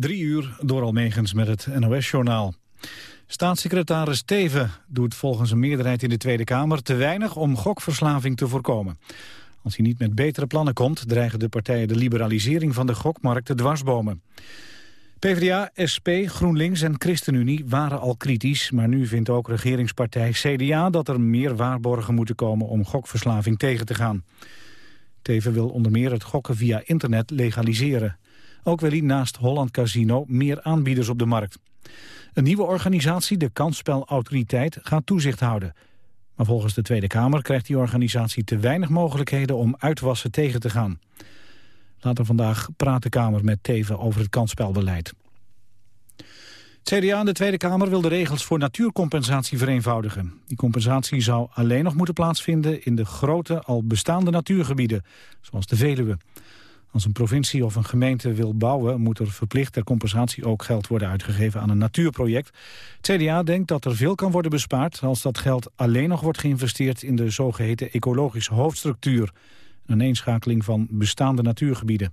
Drie uur door Almegens met het NOS-journaal. Staatssecretaris Teven doet volgens een meerderheid in de Tweede Kamer te weinig om gokverslaving te voorkomen. Als hij niet met betere plannen komt, dreigen de partijen de liberalisering van de gokmarkt te dwarsbomen. PvdA, SP, GroenLinks en ChristenUnie waren al kritisch, maar nu vindt ook regeringspartij CDA dat er meer waarborgen moeten komen om gokverslaving tegen te gaan. Teven wil onder meer het gokken via internet legaliseren. Ook wil hij naast Holland Casino meer aanbieders op de markt. Een nieuwe organisatie, de Kansspelautoriteit, gaat toezicht houden. Maar volgens de Tweede Kamer krijgt die organisatie te weinig mogelijkheden om uitwassen tegen te gaan. Later vandaag praat de Kamer met Teven over het kansspelbeleid. Het CDA in de Tweede Kamer wil de regels voor natuurcompensatie vereenvoudigen. Die compensatie zou alleen nog moeten plaatsvinden in de grote al bestaande natuurgebieden, zoals de Veluwe. Als een provincie of een gemeente wil bouwen... moet er verplicht ter compensatie ook geld worden uitgegeven aan een natuurproject. Het CDA denkt dat er veel kan worden bespaard... als dat geld alleen nog wordt geïnvesteerd in de zogeheten ecologische hoofdstructuur. Een eenschakeling van bestaande natuurgebieden.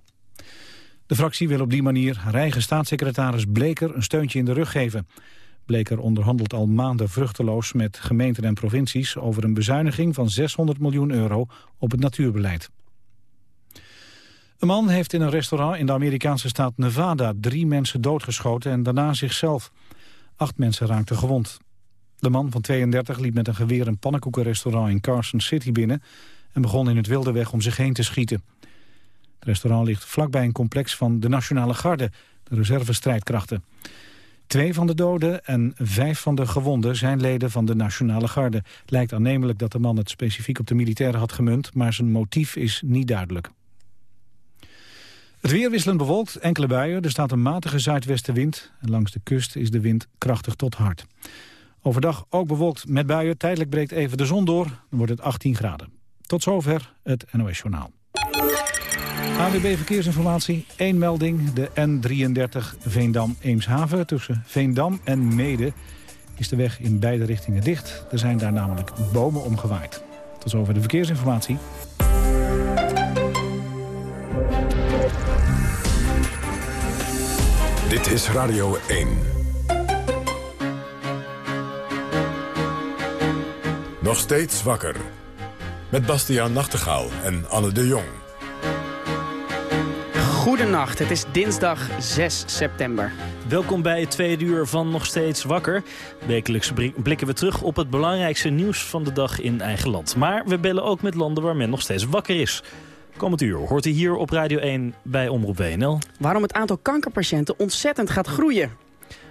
De fractie wil op die manier haar eigen staatssecretaris Bleker een steuntje in de rug geven. Bleker onderhandelt al maanden vruchteloos met gemeenten en provincies... over een bezuiniging van 600 miljoen euro op het natuurbeleid. Een man heeft in een restaurant in de Amerikaanse staat Nevada drie mensen doodgeschoten en daarna zichzelf. Acht mensen raakten gewond. De man van 32 liep met een geweer een pannenkoekenrestaurant in Carson City binnen en begon in het wilde weg om zich heen te schieten. Het restaurant ligt vlakbij een complex van de Nationale Garde, de reservestrijdkrachten. Twee van de doden en vijf van de gewonden zijn leden van de Nationale Garde. Lijkt aannemelijk dat de man het specifiek op de militairen had gemunt, maar zijn motief is niet duidelijk. Het weer wisselend bewolkt, enkele buien. Er staat een matige zuidwestenwind. En langs de kust is de wind krachtig tot hard. Overdag ook bewolkt met buien. Tijdelijk breekt even de zon door. Dan wordt het 18 graden. Tot zover het NOS Journaal. AWB Verkeersinformatie. Eén melding. De N33 Veendam-Eemshaven. Tussen Veendam en Mede is de weg in beide richtingen dicht. Er zijn daar namelijk bomen omgewaaid. Tot zover de verkeersinformatie. Dit is Radio 1. Nog steeds wakker. Met Bastiaan Nachtegaal en Anne de Jong. Goedenacht, het is dinsdag 6 september. Welkom bij het tweede uur van Nog Steeds Wakker. Wekelijks blikken we terug op het belangrijkste nieuws van de dag in eigen land. Maar we bellen ook met landen waar men nog steeds wakker is. Komend uur hoort u hier op Radio 1 bij Omroep WNL. Waarom het aantal kankerpatiënten ontzettend gaat groeien.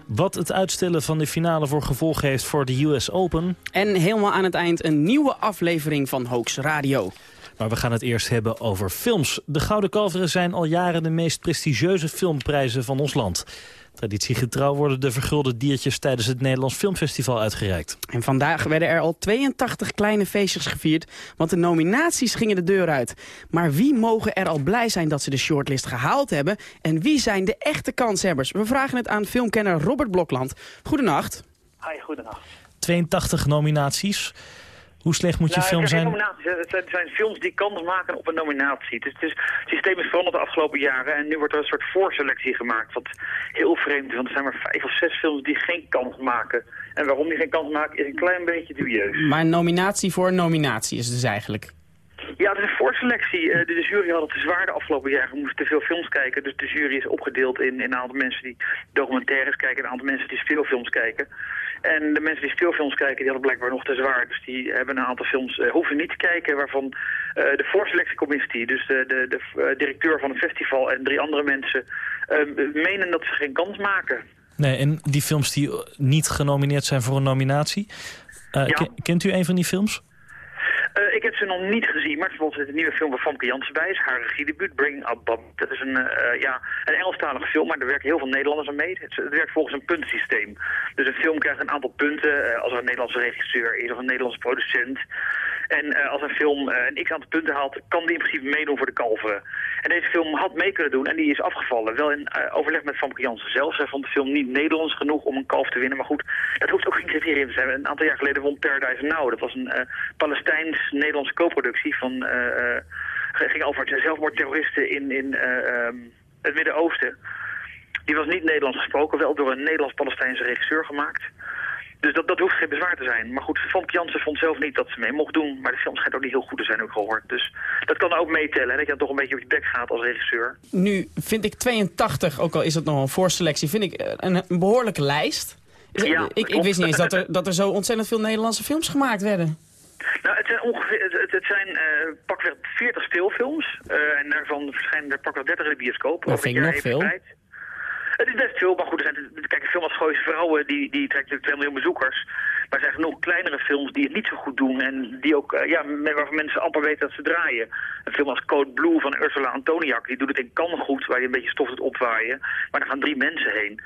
Wat het uitstellen van de finale voor gevolg heeft voor de US Open. En helemaal aan het eind een nieuwe aflevering van Hoax Radio. Maar we gaan het eerst hebben over films. De Gouden Kalveren zijn al jaren de meest prestigieuze filmprijzen van ons land. Traditiegetrouw worden de vergulde diertjes tijdens het Nederlands Filmfestival uitgereikt. En vandaag werden er al 82 kleine feestjes gevierd, want de nominaties gingen de deur uit. Maar wie mogen er al blij zijn dat ze de shortlist gehaald hebben? En wie zijn de echte kanshebbers? We vragen het aan filmkenner Robert Blokland. Goedenacht. Hi, goedenacht. 82 nominaties. Hoe slecht moet je nou, film zijn? Het zijn films die kans maken op een nominatie. Het, is, het systeem is veranderd de afgelopen jaren en nu wordt er een soort voorselectie gemaakt. Wat heel vreemd is, want er zijn maar vijf of zes films die geen kans maken. En waarom die geen kans maken is een klein beetje dubieus. Maar een nominatie voor een nominatie is dus eigenlijk... Ja, het is een voorselectie. Eh, de, jury had het te zwaar de afgelopen jaren. We moesten te veel films kijken. Dus de jury is opgedeeld in, in een aantal mensen die documentaires kijken... en een aantal mensen die speelfilms kijken. En de mensen die speelfilms kijken, die hadden blijkbaar nog te zwaar. Dus die hebben een aantal films, uh, hoeven niet te kijken, waarvan uh, de voorselectiecommissie, dus de, de, de directeur van het festival en drie andere mensen, menen dat ze geen kans maken. Nee, en die films die niet genomineerd zijn voor een nominatie, ja. kent u een van die films? Uh, ik heb ze nog niet gezien, maar bijvoorbeeld de nieuwe film van Famke Janssen bij is haar regiedebuut, Bring Up Bob. Dat is een, uh, ja, een Engelstalige film, maar er werken heel veel Nederlanders aan mee. Het, werkt volgens een puntensysteem. Dus een film krijgt een aantal punten uh, als er een Nederlandse regisseur is of een Nederlandse producent. En uh, als een film uh, een x-aantal punten haalt, kan die in principe meedoen voor de kalveren. En deze film had mee kunnen doen en die is afgevallen. Wel in uh, overleg met Famke Jansen zelf. Zij vond de film niet Nederlands genoeg om een kalf te winnen. Maar goed, dat hoeft ook geen criterium te zijn. Een aantal jaar geleden won Paradise Now. Dat was een Palestijns-Nederlandse co-productie van... ging over zelfmoordterroristen in, in um, het Midden-Oosten. Die was niet Nederlands gesproken, wel door een Nederlands-Palestijnse regisseur gemaakt. Dus dat, dat hoeft geen bezwaar te zijn. Maar goed, Van Jansen vond zelf niet dat ze mee mocht doen. Maar de film schijnt ook niet heel goed te zijn, ook gehoord. Dus dat kan ook meetellen, hè, dat je dan toch een beetje op je bek gaat als regisseur. Nu vind ik 82, ook al is het nog een voorselectie, vind ik eh, een, een behoorlijke lijst. Ja, ik, ik wist niet eens dat er, dat er zo ontzettend veel Nederlandse films gemaakt werden. Nou, het zijn ongeveer, het, het zijn uh, pakweg 40 speelfilms. Uh, en daarvan verschijnen er pakweg 30 in de bioscoop. Dat vind ik nog veel. Tijd. Het is best veel, maar goed, er zijn, kijk, een film als Gooise Vrouwen, die, die trekt natuurlijk 2 miljoen bezoekers. Maar er zijn genoeg kleinere films die het niet zo goed doen en die ook, uh, ja, waarvan mensen amper weten dat ze draaien. Een film als Code Blue van Ursula Antoniak, die doet het in Cannes goed, waar je een beetje stof doet opwaaien. Maar daar gaan drie mensen heen.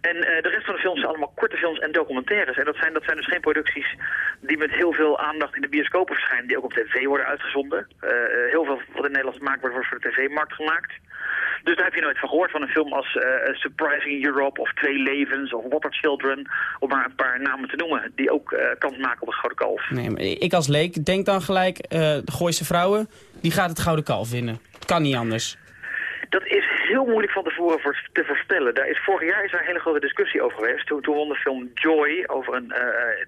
En uh, de rest van de films zijn allemaal korte films en documentaires. En dat zijn, dat zijn dus geen producties die met heel veel aandacht in de bioscopen verschijnen. Die ook op tv worden uitgezonden. Uh, heel veel wat in Nederland gemaakt wordt, wordt voor de tv-markt gemaakt. Dus daar heb je nooit van gehoord van een film als uh, Surprising Europe of Twee Levens of Water Children. Om maar een paar namen te noemen die ook uh, kans maken op het Gouden Kalf. Nee, maar ik als leek denk dan gelijk, uh, de Gooise vrouwen, die gaat het Gouden Kalf winnen. Kan niet anders. Dat is heel moeilijk van tevoren voor, te voorspellen. Daar is, vorig jaar is daar een hele grote discussie over geweest. Toen, toen won de film Joy over een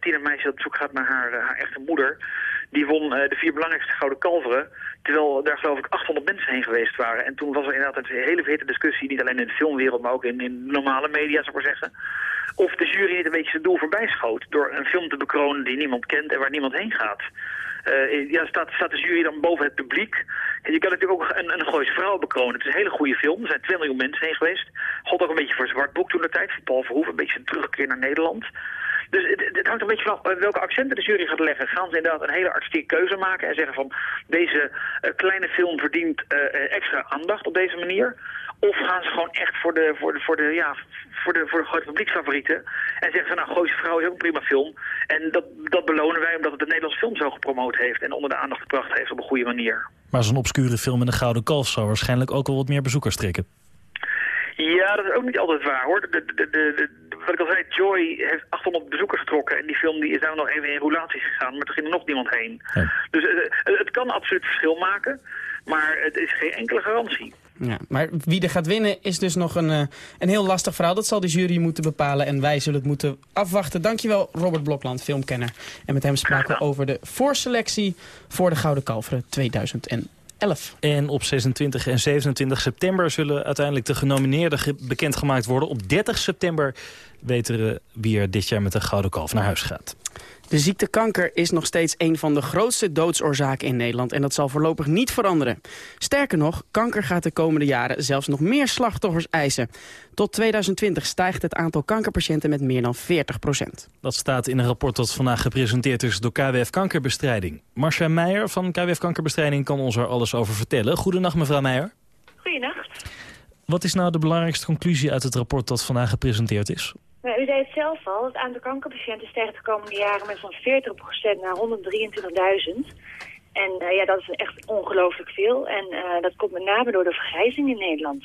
tienermeisje dat op zoek gaat naar haar, haar echte moeder. Die won de vier belangrijkste gouden kalveren. Terwijl daar geloof ik 800 mensen heen geweest waren. En toen was er inderdaad een hele vette discussie. Niet alleen in de filmwereld, maar ook in, in normale media, zou ik maar zeggen. Of de jury een beetje zijn doel voorbij schoot. Door een film te bekronen die niemand kent en waar niemand heen gaat. Uh, ja, staat, staat de jury dan boven het publiek. En je kan natuurlijk ook een, een Gooise vrouw bekronen. Het is een hele goede film. Er zijn 2 miljoen mensen heen geweest. God ook een beetje voor Zwart Boek toen de tijd. Van Paul Verhoeven. Een beetje een terugkeer naar Nederland. Dus het, het, hangt een beetje vanaf welke accenten de jury gaat leggen. Gaan ze inderdaad een hele artistieke keuze maken en zeggen van deze uh, kleine film verdient uh, extra aandacht op deze manier? Of gaan ze gewoon echt voor de, voor de, voor de, ja, voor de, voor de grote publieksfavorieten en zeggen van nou, Gooise Vrouw is ook een prima film. En dat, dat belonen wij omdat het de Nederlandse film zo gepromoot heeft en onder de aandacht gebracht heeft op een goede manier. Maar zo'n obscure film in de Gouden Kalf zou waarschijnlijk ook wel wat meer bezoekers trekken. Ja, dat is ook niet altijd waar hoor. De, de, de, de, wat ik al zei, Joy heeft 800 bezoekers getrokken en die film die is daar nog even in roulaties gegaan, maar er ging er nog niemand heen. Ja. Dus uh, het kan absoluut verschil maken, maar het is geen enkele garantie. Ja, maar wie er gaat winnen is dus nog een, uh, een heel lastig verhaal. Dat zal de jury moeten bepalen en wij zullen het moeten afwachten. Dankjewel Robert Blokland, filmkenner. En met hem spraken we over de voorselectie voor de Gouden Kalveren 2011. En op 26 en 27 september zullen uiteindelijk de genomineerden bekendgemaakt worden. Op 30 september weten we wie er dit jaar met de Gouden Kalf naar huis gaat. De ziekte kanker is nog steeds een van de grootste doodsoorzaken in Nederland en dat zal voorlopig niet veranderen. Sterker nog, kanker gaat de komende jaren zelfs nog meer slachtoffers eisen. Tot 2020 stijgt het aantal kankerpatiënten met meer dan 40 procent. Dat staat in een rapport dat vandaag gepresenteerd is door KWF Kankerbestrijding. Marcia Meijer van KWF Kankerbestrijding kan ons er alles over vertellen. Goedenacht mevrouw Meijer. Goedenacht. Wat is nou de belangrijkste conclusie uit het rapport dat vandaag gepresenteerd is? Nou, u zei het zelf al, het aantal kankerpatiënten stijgt de komende jaren met zo'n 40% naar 123.000. En uh, ja, dat is echt ongelooflijk veel. En uh, dat komt met name door de vergrijzing in Nederland.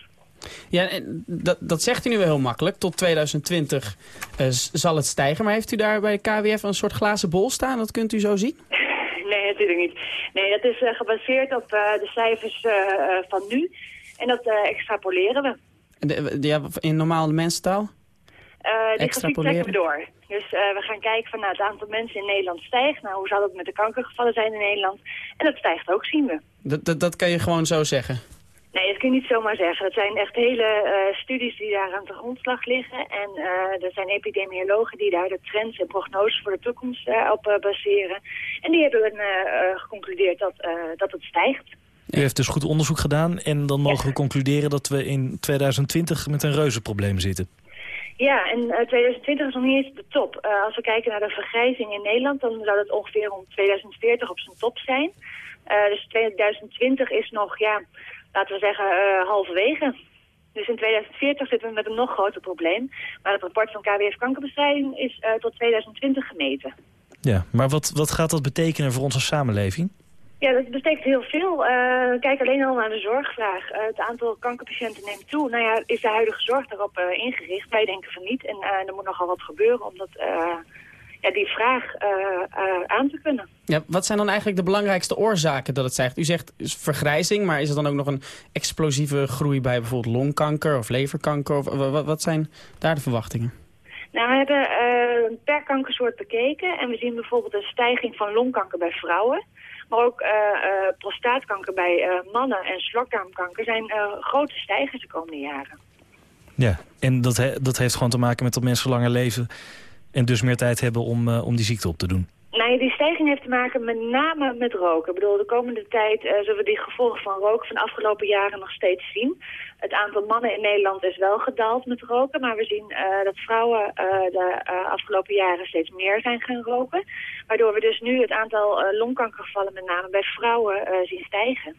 Ja, dat, dat zegt u nu wel heel makkelijk. Tot 2020 uh, zal het stijgen. Maar heeft u daar bij de KWF een soort glazen bol staan? Dat kunt u zo zien? nee, natuurlijk niet. Nee, dat is gebaseerd op de cijfers van nu. En dat extrapoleren we. De, ja, in normale mensentaal? Uh, die grafiek trekken we door. Dus uh, we gaan kijken van nou, het aantal mensen in Nederland stijgt. Nou, hoe zal het met de kankergevallen zijn in Nederland? En dat stijgt ook, zien we. Dat, dat, dat kan je gewoon zo zeggen? Nee, dat kun je niet zomaar zeggen. Dat zijn echt hele uh, studies die daar aan de grondslag liggen. En uh, er zijn epidemiologen die daar de trends en prognoses voor de toekomst uh, op baseren. En die hebben geconcludeerd dat, dat het stijgt. U heeft dus goed onderzoek gedaan en dan mogen we concluderen dat we in 2020 met een reuzenprobleem zitten. Ja, en uh, 2020 is nog niet eens de top. Uh, als we kijken naar de vergrijzing in Nederland, dan zou dat ongeveer om 2040 op zijn top zijn. Uh, dus 2020 is nog, ja, laten we zeggen, halverwege. Dus in 2040 zitten we met een nog groter probleem. Maar het rapport van KWF Kankerbestrijding is tot 2020 gemeten. Ja, maar wat, wat gaat dat betekenen voor onze samenleving? Ja, dat betekent heel veel. Uh, kijk alleen al naar de zorgvraag. Uh, het aantal kankerpatiënten neemt toe. Nou ja, is de huidige zorg daarop uh, ingericht? Wij denken van niet. En er moet nogal wat gebeuren om dat ja, die vraag aan te kunnen. Ja, wat zijn dan eigenlijk de belangrijkste oorzaken dat het zegt? U zegt vergrijzing, maar is er dan ook nog een explosieve groei bij bijvoorbeeld longkanker of leverkanker? Of, wat, zijn daar de verwachtingen? Nou, we hebben per kankersoort bekeken en we zien bijvoorbeeld een stijging van longkanker bij vrouwen. Maar ook uh, uh, prostaatkanker bij mannen en slokdarmkanker zijn grote stijgers de komende jaren. Ja, en dat, dat heeft gewoon te maken met dat mensen langer leven en dus meer tijd hebben om, om die ziekte op te doen. Nou, die stijging heeft te maken met name met roken. Ik bedoel, de komende tijd uh, zullen we die gevolgen van roken van de afgelopen jaren nog steeds zien. Het aantal mannen in Nederland is wel gedaald met roken, maar we zien uh, dat vrouwen uh, de afgelopen jaren steeds meer zijn gaan roken. Waardoor we dus nu het aantal longkankergevallen met name bij vrouwen zien stijgen.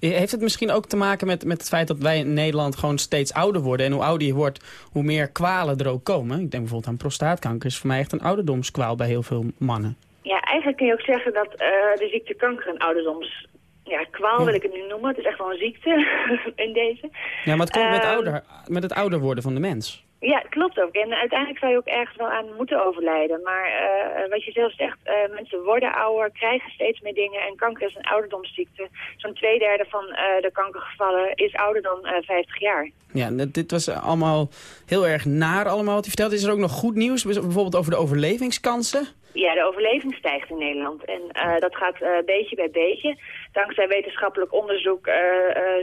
Heeft het misschien ook te maken met, met het feit dat wij in Nederland gewoon steeds ouder worden? En hoe ouder je wordt, hoe meer kwalen er ook komen. Ik denk bijvoorbeeld aan prostaatkanker. is voor mij echt een ouderdomskwaal bij heel veel mannen. Ja, eigenlijk kun je ook zeggen dat uh, de ziekte kanker een ouderdoms... Ja, kwaal wil ik het nu noemen. Het is echt wel een ziekte in deze. Ja, maar het komt met, ehm, ouder, met het ouder worden van de mens. Ja, klopt ook. En uiteindelijk zou je ook ergens wel aan moeten overlijden. Maar uh, wat je zelf zegt, uh, mensen worden ouder, krijgen steeds meer dingen. En kanker is een ouderdomsziekte. Zo'n twee derde van uh, de kankergevallen is ouder dan 50 jaar. Ja, dit was allemaal heel erg naar allemaal wat u vertelt. Is er ook nog goed nieuws, bijvoorbeeld over de overlevingskansen? Ja, de overleving stijgt in Nederland. En uh, dat gaat uh, beetje bij beetje. Dankzij wetenschappelijk onderzoek uh,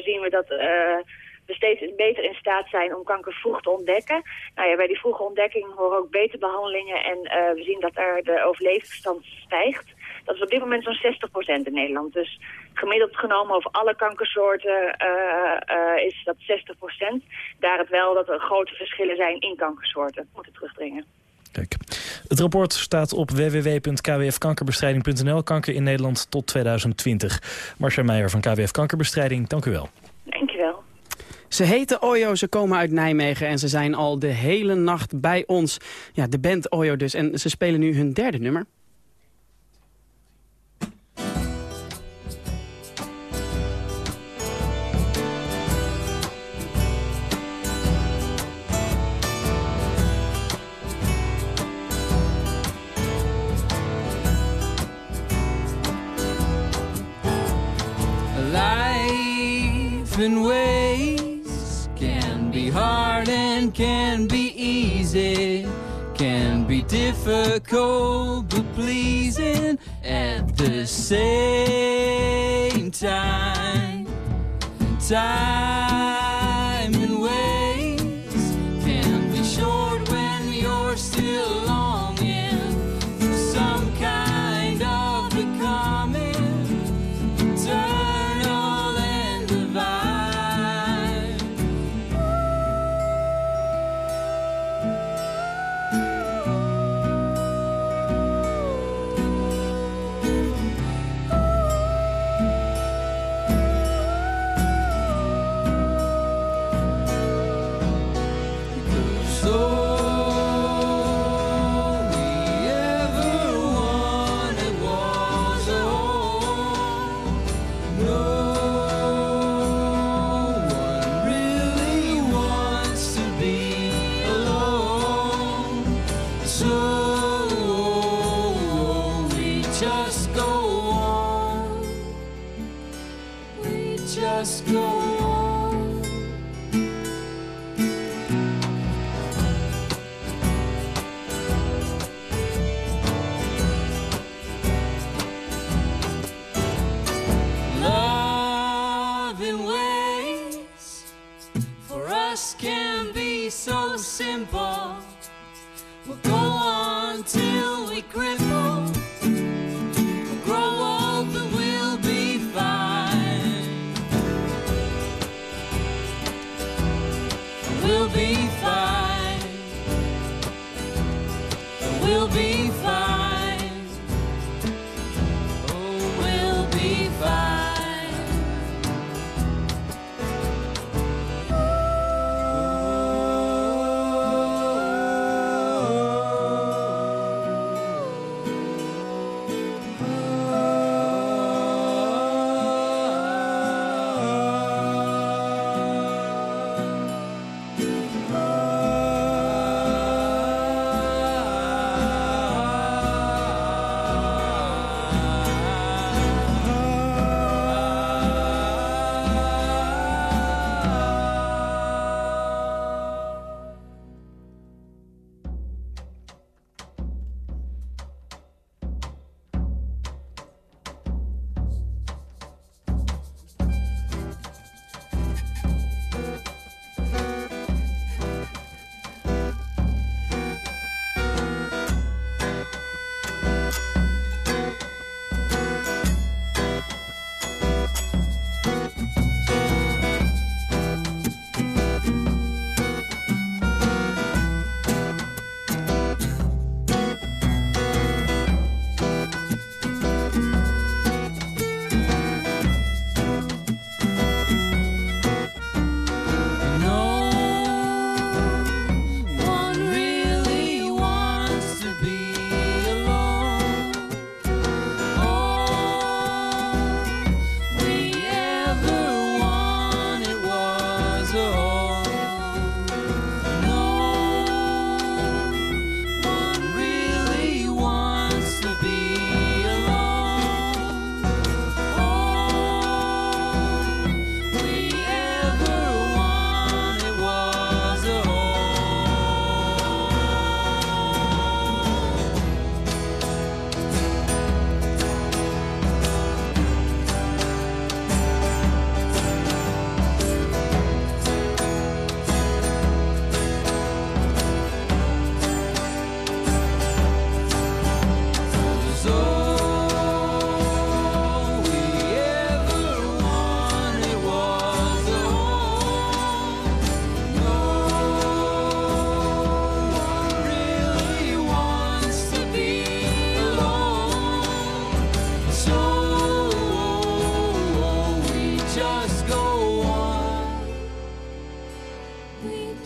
zien we dat we steeds beter in staat zijn om kanker vroeg te ontdekken. Nou ja, bij die vroege ontdekking horen ook betere behandelingen en uh, we zien dat er de overlevingsstand stijgt. Dat is op dit moment zo'n 60% in Nederland. Dus gemiddeld genomen over alle kankersoorten uh, uh, is dat 60%. Daar het wel dat er grote verschillen zijn in kankersoorten moeten terugdringen. Kijk. Het rapport staat op www.kwfkankerbestrijding.nl. Kanker in Nederland tot 2020. Marcia Meijer van KWF Kankerbestrijding, dank u wel. Ze heten Oyo, ze komen uit Nijmegen en ze zijn al de hele nacht bij ons. Ja, de band Oyo dus. En ze spelen nu hun derde nummer. Life ways can be easy, can be difficult but pleasing at the same time. Time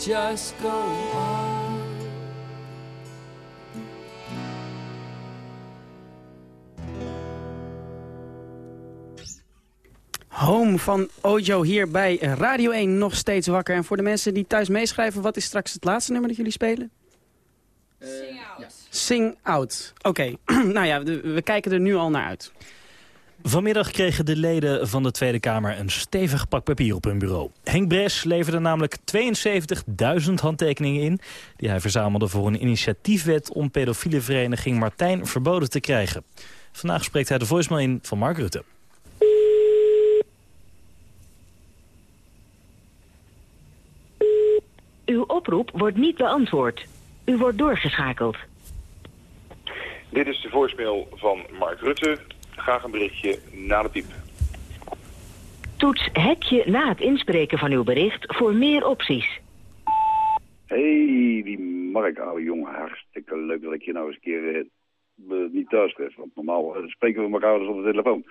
just go on. Home van Ojo hier bij Radio 1 nog steeds wakker. En voor de mensen die thuis meeschrijven, wat is straks het laatste nummer dat jullie spelen? Sing out. Sing Out. Oké, nou ja, we, we kijken er nu al naar uit. Vanmiddag kregen de leden van de Tweede Kamer een stevig pak papier op hun bureau. Henk Bres leverde namelijk 72.000 handtekeningen in... die hij verzamelde voor een initiatiefwet om pedofiele vereniging Martijn verboden te krijgen. Vandaag spreekt hij de voicemail in van Mark Rutte. Uw oproep wordt niet beantwoord. U wordt doorgeschakeld. Dit is de voicemail van Mark Rutte. Graag een berichtje na de piep. Toets hekje na het inspreken van uw bericht voor meer opties. Hey, die Mark, oude jongen. Hartstikke leuk dat ik je nou eens een keer eh, niet thuis. Want normaal eh, spreken we elkaar dus op de telefoon.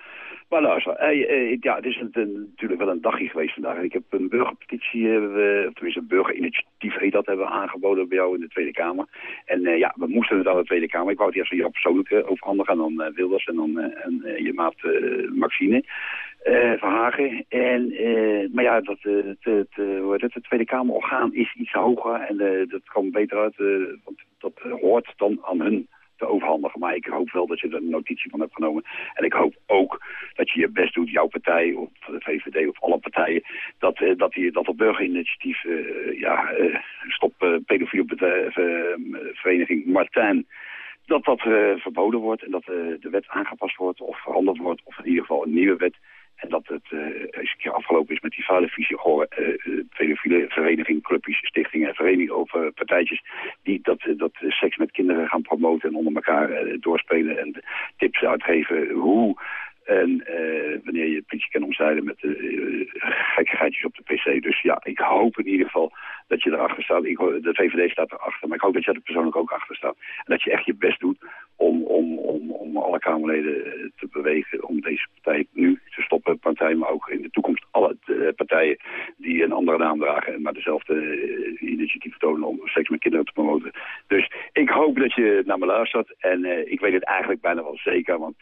Maar luister, hey, eh, ja, het is natuurlijk wel een dagje geweest vandaag. Ik heb een burgerpetitie, we, of tenminste een burgerinitiatief heet dat, hebben we aangeboden bij jou in de Tweede Kamer. En eh, ja, we moesten het aan de Tweede Kamer. Ik wou het eerst aan jou persoonlijk eh, overhandigen, en dan eh, Wilders en dan eh, en, eh, je maat eh, Maxine eh Verhagen. En, eh, maar ja, dat, eh, het, het, eh, hoe het, het Tweede Kamerorgaan is iets hoger en eh, dat komt beter uit, eh, want dat eh, hoort dan aan hun te overhandigen. Maar ik hoop wel dat je er notitie van hebt genomen. En ik hoop ook dat je je best doet, jouw partij of de VVD of alle partijen, dat, eh, dat, die, dat burgerinitiatief, eh, ja, eh, stop eh, pedofiele bedrijf, eh, vereniging Martijn, dat dat verboden wordt en dat de wet aangepast wordt of veranderd wordt, of in ieder geval een nieuwe wet. En dat het eh, eens een keer afgelopen is met die vuile visie horen, eh, eh, pedofiele vereniging, clubjes, stichtingen en verenigingen of eh, partijtjes die dat, eh, dat eh, seks met kinderen gaan promoten en onder elkaar eh, doorspelen en tips uitgeven hoe en eh, wanneer je het politie kan omzeilen met uh, gekkigheidjes op de pc. Dus ja, ik hoop in ieder geval dat je erachter staat. Ik, de VVD staat erachter, maar ik hoop dat je er persoonlijk ook achter staat. En dat je echt je best doet om, om, om, om alle Kamerleden eh, te bewegen om deze partij nu te stoppen. Partij, maar ook in de toekomst alle partijen die een andere naam dragen, maar dezelfde eh, initiatief tonen om seks met kinderen te promoten. Dus ik hoop dat je naar me luistert. En eh, ik weet het eigenlijk bijna wel zeker, want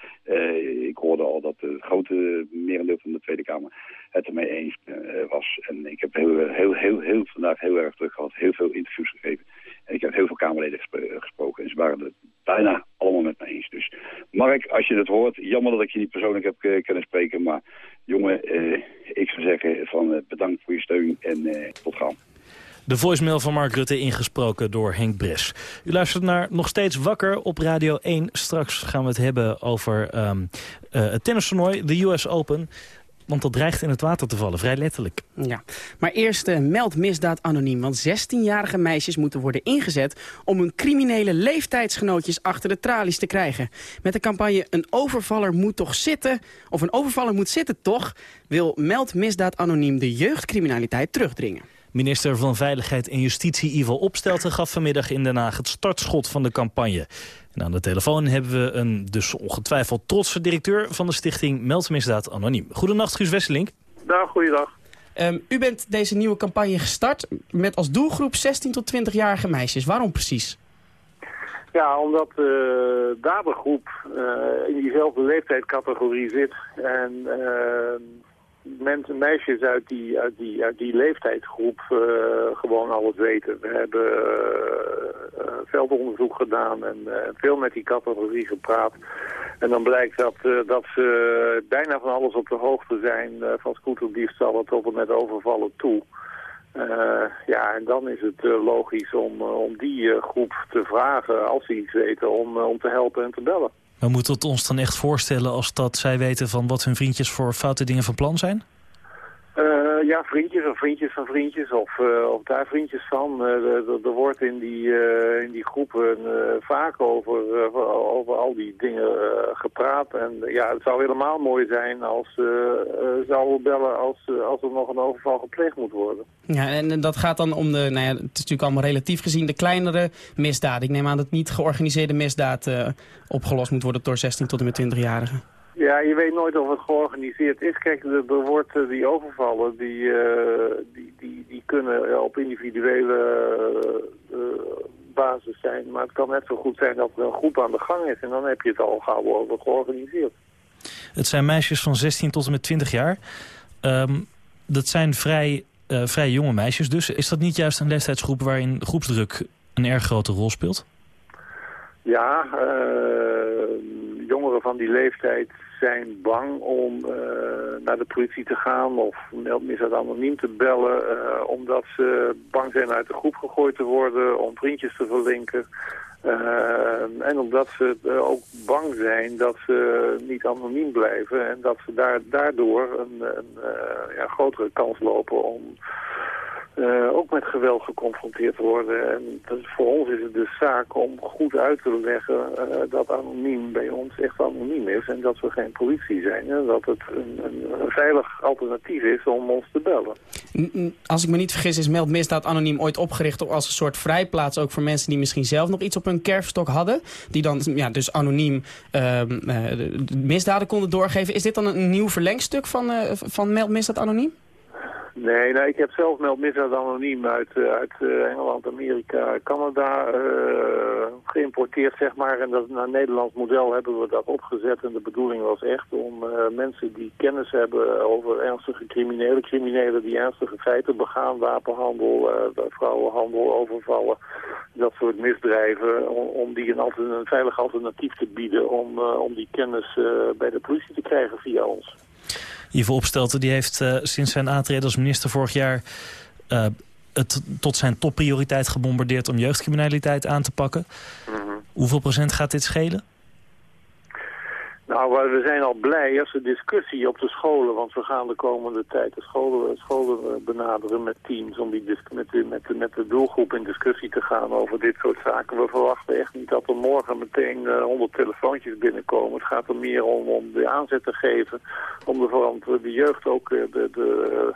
ik hoorde al dat het grote merendeel van de Tweede Kamer het ermee eens was. En ik heb heel, heel, heel, heel, vandaag heel erg gehad, heel veel interviews gegeven. En ik heb heel veel Kamerleden gespro- gesproken en ze waren het bijna allemaal met me eens. Dus Mark, als je het hoort, jammer dat ik je niet persoonlijk heb eh, kunnen spreken, maar jongen, eh, ik zou zeggen van eh, bedankt voor je steun en eh, tot gauw. De voicemail van Mark Rutte ingesproken door Henk Bres. U luistert naar Nog Steeds Wakker op Radio 1. Straks gaan we het hebben over ehm, eh, het tennistoernooi, de US Open. Want dat dreigt in het water te vallen, vrij letterlijk. Ja, maar eerst eh, meld misdaad anoniem. Want 16-jarige meisjes moeten worden ingezet om hun criminele leeftijdsgenootjes achter de tralies te krijgen. Met de campagne Een overvaller moet toch zitten, of een overvaller moet zitten toch, wil meld misdaad anoniem de jeugdcriminaliteit terugdringen. Minister van Veiligheid en Justitie Ivo Opstelten gaf vanmiddag in Den Haag het startschot van de campagne. En aan de telefoon hebben we een dus ongetwijfeld trotse directeur van de stichting Meld Misdaad Anoniem. Goedenacht, Guus Wesselink. Dag, goeiedag. Ehm, u bent deze nieuwe campagne gestart met als doelgroep 16 tot 20-jarige meisjes. Waarom precies? Ja, omdat eh, de dadergroep eh, in diezelfde leeftijdscategorie zit. En uh, mensen, meisjes uit die, uit die, uit die leeftijdsgroep uh, gewoon alles weten. We hebben uh, veldonderzoek gedaan en veel met die categorie gepraat. En dan blijkt dat, dat ze bijna van alles op de hoogte zijn, van scooterdiefstallen tot en met overvallen toe. Ja, en dan is het logisch om, om die groep te vragen, als ze iets weten, om, om te helpen en te bellen. Maar moeten we het ons dan echt voorstellen als dat zij weten van wat hun vriendjes voor foute dingen van plan zijn? Ja, vriendjes of vriendjes van vriendjes of, of daar vriendjes van. er wordt in die, in die groepen vaak over, over al die dingen gepraat. En ja, het zou helemaal mooi zijn als ze zouden bellen als, als er nog een overval gepleegd moet worden. Ja, en dat gaat dan om de, nou ja, het is natuurlijk allemaal relatief gezien, de kleinere misdaad. Ik neem aan dat niet georganiseerde misdaad opgelost moet worden door 16 tot en met 20-jarigen. Ja, je weet nooit of het georganiseerd is. Kijk, er, wordt eh, die overvallen, die, eh, die, die, die kunnen eh, op individuele basis zijn. Maar het kan net zo goed zijn dat er een groep aan de gang is. En dan heb je het al gauw over georganiseerd. Het zijn meisjes van 16 tot en met 20 jaar. Ehm, dat zijn vrij, vrij jonge meisjes dus. Is dat niet juist een leeftijdsgroep waarin groepsdruk een erg grote rol speelt? Ja, eh, jongeren van die leeftijd zijn bang om eh, naar de politie te gaan of meldmisdaad anoniem te bellen, eh, omdat ze bang zijn uit de groep gegooid te worden, om vriendjes te verlinken. Eh, en omdat ze ook bang zijn dat ze niet anoniem blijven en dat ze daar, daardoor een, een ja, grotere kans lopen om eh, ook met geweld geconfronteerd worden. En voor ons is het dus zaak om goed uit te leggen eh, dat anoniem bij ons echt anoniem is. En dat we geen politie zijn. En dat het een, een, veilig alternatief is om ons te bellen. Als ik me niet vergis is Meld Misdaad Anoniem ooit opgericht als een soort vrijplaats ook voor mensen die misschien zelf nog iets op hun kerfstok hadden. Die dan ja, dus anoniem de misdaden konden doorgeven. Is dit dan een nieuw verlengstuk van, van Meld Misdaad Anoniem? Nee, nee, ik heb zelf meldmisdaad anoniem uit, eh, uit eh, Engeland, Amerika, Canada eh, geïmporteerd, zeg maar. En dat, naar Nederlands model hebben we dat opgezet. En de bedoeling was echt om mensen die kennis hebben over ernstige criminelen, criminelen die ernstige feiten begaan, wapenhandel, vrouwenhandel, overvallen, dat soort misdrijven, om, om die een, een veilig alternatief te bieden om, om die kennis bij de politie te krijgen via ons. Ivo Opstelten die heeft eh, sinds zijn aantreden als minister vorig jaar... eh, het tot zijn topprioriteit gebombardeerd om jeugdcriminaliteit aan te pakken. Hoeveel procent gaat dit schelen? Nou, we zijn al blij als de discussie op de scholen, want we gaan de komende tijd de scholen, scholen eh, benaderen met teams om die met, de, met, de, met de doelgroep in discussie te gaan over dit soort zaken. We verwachten echt niet dat er morgen meteen eh, honderd telefoontjes binnenkomen. Het gaat er meer om, om de aanzet te geven, om de, de jeugd ook eh, de, de,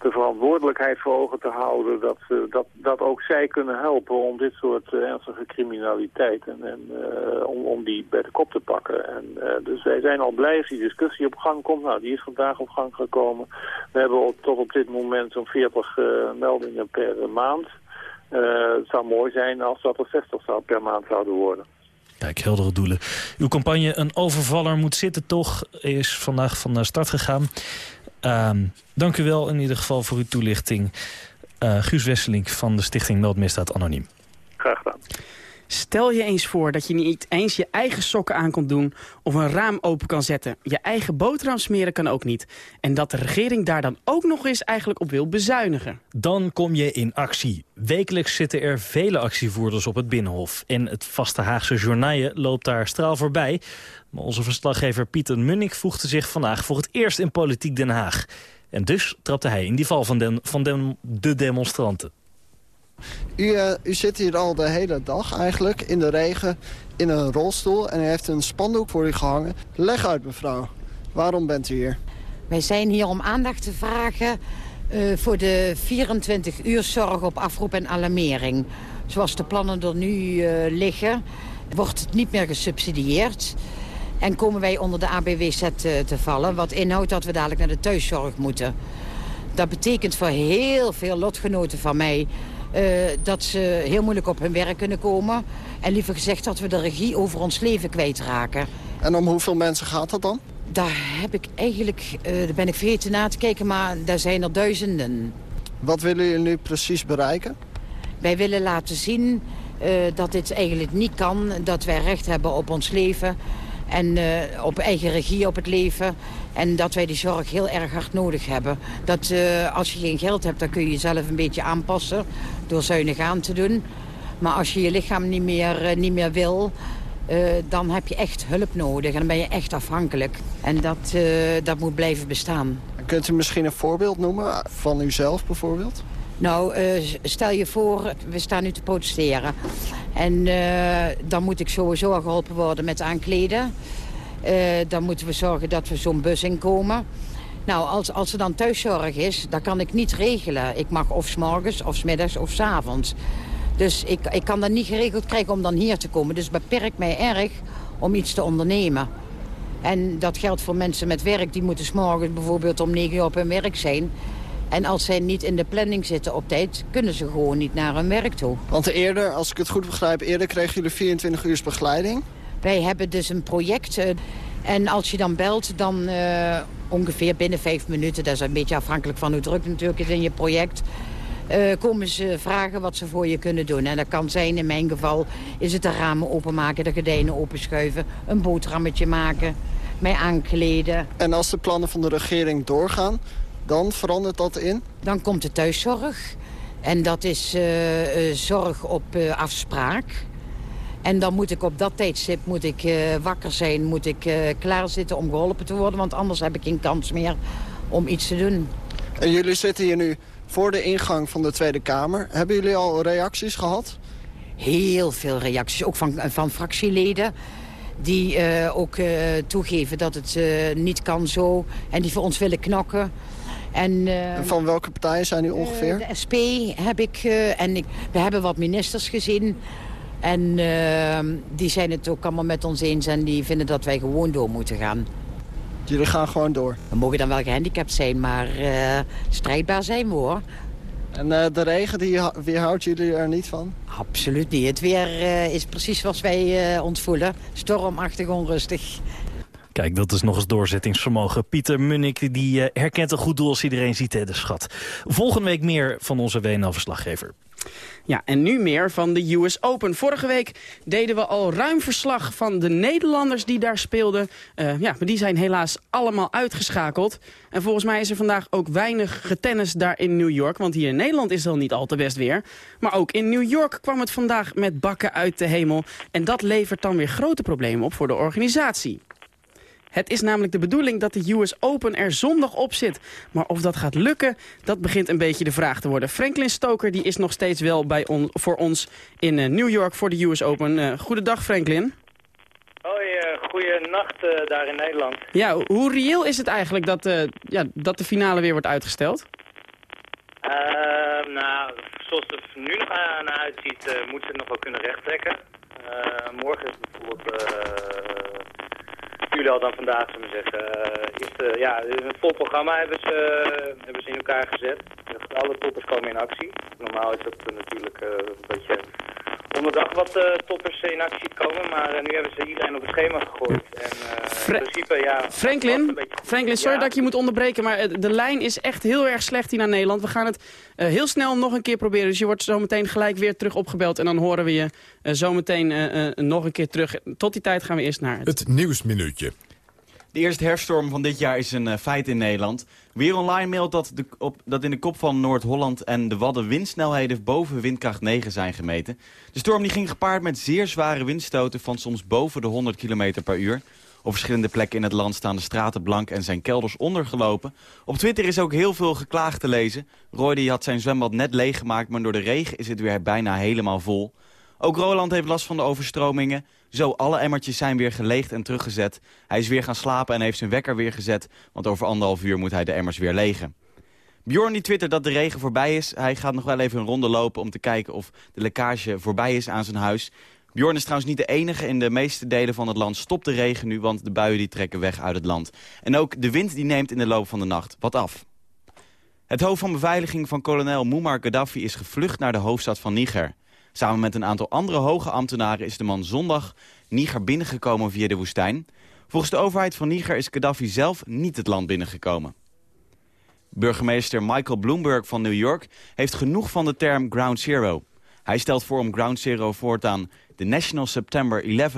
de verantwoordelijkheid voor ogen te houden. Dat, dat, dat ook zij kunnen helpen om dit soort eh, ernstige criminaliteit en, en eh, om, om die bij de kop te pakken. En, eh, dus wij zijn al blij als die discussie op gang komt. Nou, die is vandaag op gang gekomen. We hebben tot op dit moment zo'n 40 eh, meldingen per maand. Het zou mooi zijn als dat er 60 zou per maand zouden worden. Kijk, heldere doelen. Uw campagne Een overvaller moet zitten toch is vandaag van start gegaan. Ehm, dank u wel in ieder geval voor uw toelichting. Eh, Guus Wesselink van de stichting Meldmisdaad Anoniem. Stel je eens voor dat je niet eens je eigen sokken aan kon doen of een raam open kan zetten. Je eigen boterham smeren kan ook niet. En dat de regering daar dan ook nog eens eigenlijk op wil bezuinigen. Dan kom je in actie. Wekelijks zitten er vele actievoerders op het Binnenhof. En het vaste Haagse journaille loopt daar straal voorbij. Maar onze verslaggever Pieter Munnik voegde zich vandaag voor het eerst in Politiek Den Haag. En dus trapte hij in die val van, van de demonstranten. U, eh, u zit hier al de hele dag eigenlijk in de regen in een rolstoel en u heeft een spandoek voor u gehangen. Leg uit mevrouw, waarom bent u hier? Wij zijn hier om aandacht te vragen eh, voor de 24 uur zorg op afroep en alarmering. Zoals de plannen er nu eh, liggen, wordt het niet meer gesubsidieerd. En komen wij onder de ABWZ te vallen, wat inhoudt dat we dadelijk naar de thuiszorg moeten. Dat betekent voor heel veel lotgenoten van mij eh, dat ze heel moeilijk op hun werk kunnen komen. En liever gezegd dat we de regie over ons leven kwijtraken. En om hoeveel mensen gaat dat dan? Daar heb ik eigenlijk, eh daar ben ik vergeten na te kijken, maar daar zijn er duizenden. Wat willen jullie nu precies bereiken? Wij willen laten zien eh, dat dit eigenlijk niet kan. Dat wij recht hebben op ons leven. En op eigen regie op het leven. En dat wij die zorg heel erg hard nodig hebben. Dat eh, als je geen geld hebt, dan kun je jezelf een beetje aanpassen. Door zuinig aan te doen. Maar als je je lichaam niet meer, eh, niet meer wil... eh, dan heb je echt hulp nodig. En dan ben je echt afhankelijk. En dat, dat moet blijven bestaan. Kunt u misschien een voorbeeld noemen van uzelf bijvoorbeeld? Nou, stel je voor, we staan nu te protesteren. En dan moet ik sowieso al geholpen worden met aankleden. Eh, dan moeten we zorgen dat we zo'n bus inkomen. Nou, als, als er dan thuiszorg is, dan kan ik niet regelen. Ik mag of s morgens, of s middags, of s avonds. Dus ik, ik kan dat niet geregeld krijgen om dan hier te komen. Dus beperkt mij erg om iets te ondernemen. En dat geldt voor mensen met werk. Die moeten s'morgens bijvoorbeeld om 9 uur op hun werk zijn. En als zij niet in de planning zitten op tijd... kunnen ze gewoon niet naar hun werk toe. Want eerder, als ik het goed begrijp, eerder kregen jullie 24 uur begeleiding. Wij hebben dus een project. eh, en als je dan belt, dan eh, ongeveer binnen vijf minuten... dat is een beetje afhankelijk van hoe druk het natuurlijk is in je project... eh, komen ze vragen wat ze voor je kunnen doen. En dat kan zijn, in mijn geval, is het de ramen openmaken... de gordijnen openschuiven, een boterhammetje maken, mij aankleden. En als de plannen van de regering doorgaan, dan verandert dat in? Dan komt de thuiszorg. En dat is zorg op afspraak. En dan moet ik op dat tijdstip moet ik, eh, wakker zijn, moet ik eh, klaarzitten om geholpen te worden. Want anders heb ik geen kans meer om iets te doen. En jullie zitten hier nu voor de ingang van de Tweede Kamer. Hebben jullie al reacties gehad? Heel veel reacties, ook van, van fractieleden. Die eh, ook toegeven dat het niet kan zo. En die voor ons willen knokken. En, En van welke partijen zijn die ongeveer? De SP heb ik, en ik, we hebben wat ministers gezien. En eh, die zijn het ook allemaal met ons eens en die vinden dat wij gewoon door moeten gaan. Jullie gaan gewoon door? We mogen dan wel gehandicapt zijn, maar eh, strijdbaar zijn we hoor. En eh, de regen, die weerhoudt jullie er niet van? Absoluut niet. Het weer eh, is precies zoals wij eh, ons voelen. Stormachtig onrustig. Kijk, dat is nog eens doorzettingsvermogen. Pieter Munnik die herkent een goed doel als iedereen ziet, hè, de schat. Volgende week meer van onze WNL-verslaggever. Ja, en nu meer van de US Open. Vorige week deden we al ruim verslag van de Nederlanders die daar speelden. Eh, ja, maar die zijn helaas allemaal uitgeschakeld. En volgens mij is er vandaag ook weinig getennis daar in New York. Want hier in Nederland is het al niet al te best weer. Maar ook in New York kwam het vandaag met bakken uit de hemel. En dat levert dan weer grote problemen op voor de organisatie. Het is namelijk de bedoeling dat de US Open er zondag op zit. Maar of dat gaat lukken, dat begint een beetje de vraag te worden. Franklin Stoker die is nog steeds wel bij on, voor ons in eh, New York voor de US Open. Eh goedendag Franklin. Hoi, uh, goeienacht uh, daar in Nederland. Ja, hoe reëel is het eigenlijk dat, uh, ja, dat de finale weer wordt uitgesteld? Uh, nou, zoals het er nu nog naar uitziet, uh, moeten ze het nog wel kunnen rechttrekken. Uh, morgen is bijvoorbeeld jullie al dan vandaag, zullen we zeggen. Uh, is de, ja, een vol programma hebben ze, uh, hebben ze in elkaar gezet. Alle toppers komen in actie. Normaal is dat natuurlijk een beetje om de dag wat toppers in actie komen. Maar nu hebben ze iedereen op het schema gegooid. En in principe, ja... Franklin, Franklin sorry ja. dat ik je moet onderbreken. Maar de lijn is echt heel erg slecht hier naar Nederland. We gaan het heel snel nog een keer proberen. Dus je wordt zo meteen gelijk weer terug opgebeld. En dan horen we je zo meteen nog een keer terug. Tot die tijd gaan we eerst naar het, het Nieuwsminuutje. De eerste herfststorm van dit jaar is een uh, feit in Nederland. Weer online meldt dat, de, op, dat in de kop van Noord-Holland en de Wadden windsnelheden boven windkracht 9 zijn gemeten. De storm die ging gepaard met zeer zware windstoten van soms boven de 100 km per uur. Op verschillende plekken in het land staan de straten blank en zijn kelders ondergelopen. Op Twitter is ook heel veel geklaagd te lezen. Roy die had zijn zwembad net leeggemaakt, maar door de regen is het weer bijna helemaal vol. Ook Roland heeft last van de overstromingen. Zo, alle emmertjes zijn weer geleegd en teruggezet. Hij is weer gaan slapen en heeft zijn wekker weer gezet. Want over anderhalf uur moet hij de emmers weer legen. Bjorn die twittert dat de regen voorbij is. Hij gaat nog wel even een ronde lopen om te kijken of de lekkage voorbij is aan zijn huis. Bjorn is trouwens niet de enige. In de meeste delen van het land stopt de regen nu, want de buien die trekken weg uit het land. En ook de wind die neemt in de loop van de nacht wat af. Het hoofd van beveiliging van kolonel Muammar Gaddafi is gevlucht naar de hoofdstad van Niger. Samen met een aantal andere hoge ambtenaren is de man zondag Niger binnengekomen via de woestijn. Volgens de overheid van Niger is Gaddafi zelf niet het land binnengekomen. Burgemeester Michael Bloomberg van New York heeft genoeg van de term Ground Zero. Hij stelt voor om Ground Zero voortaan de National September 11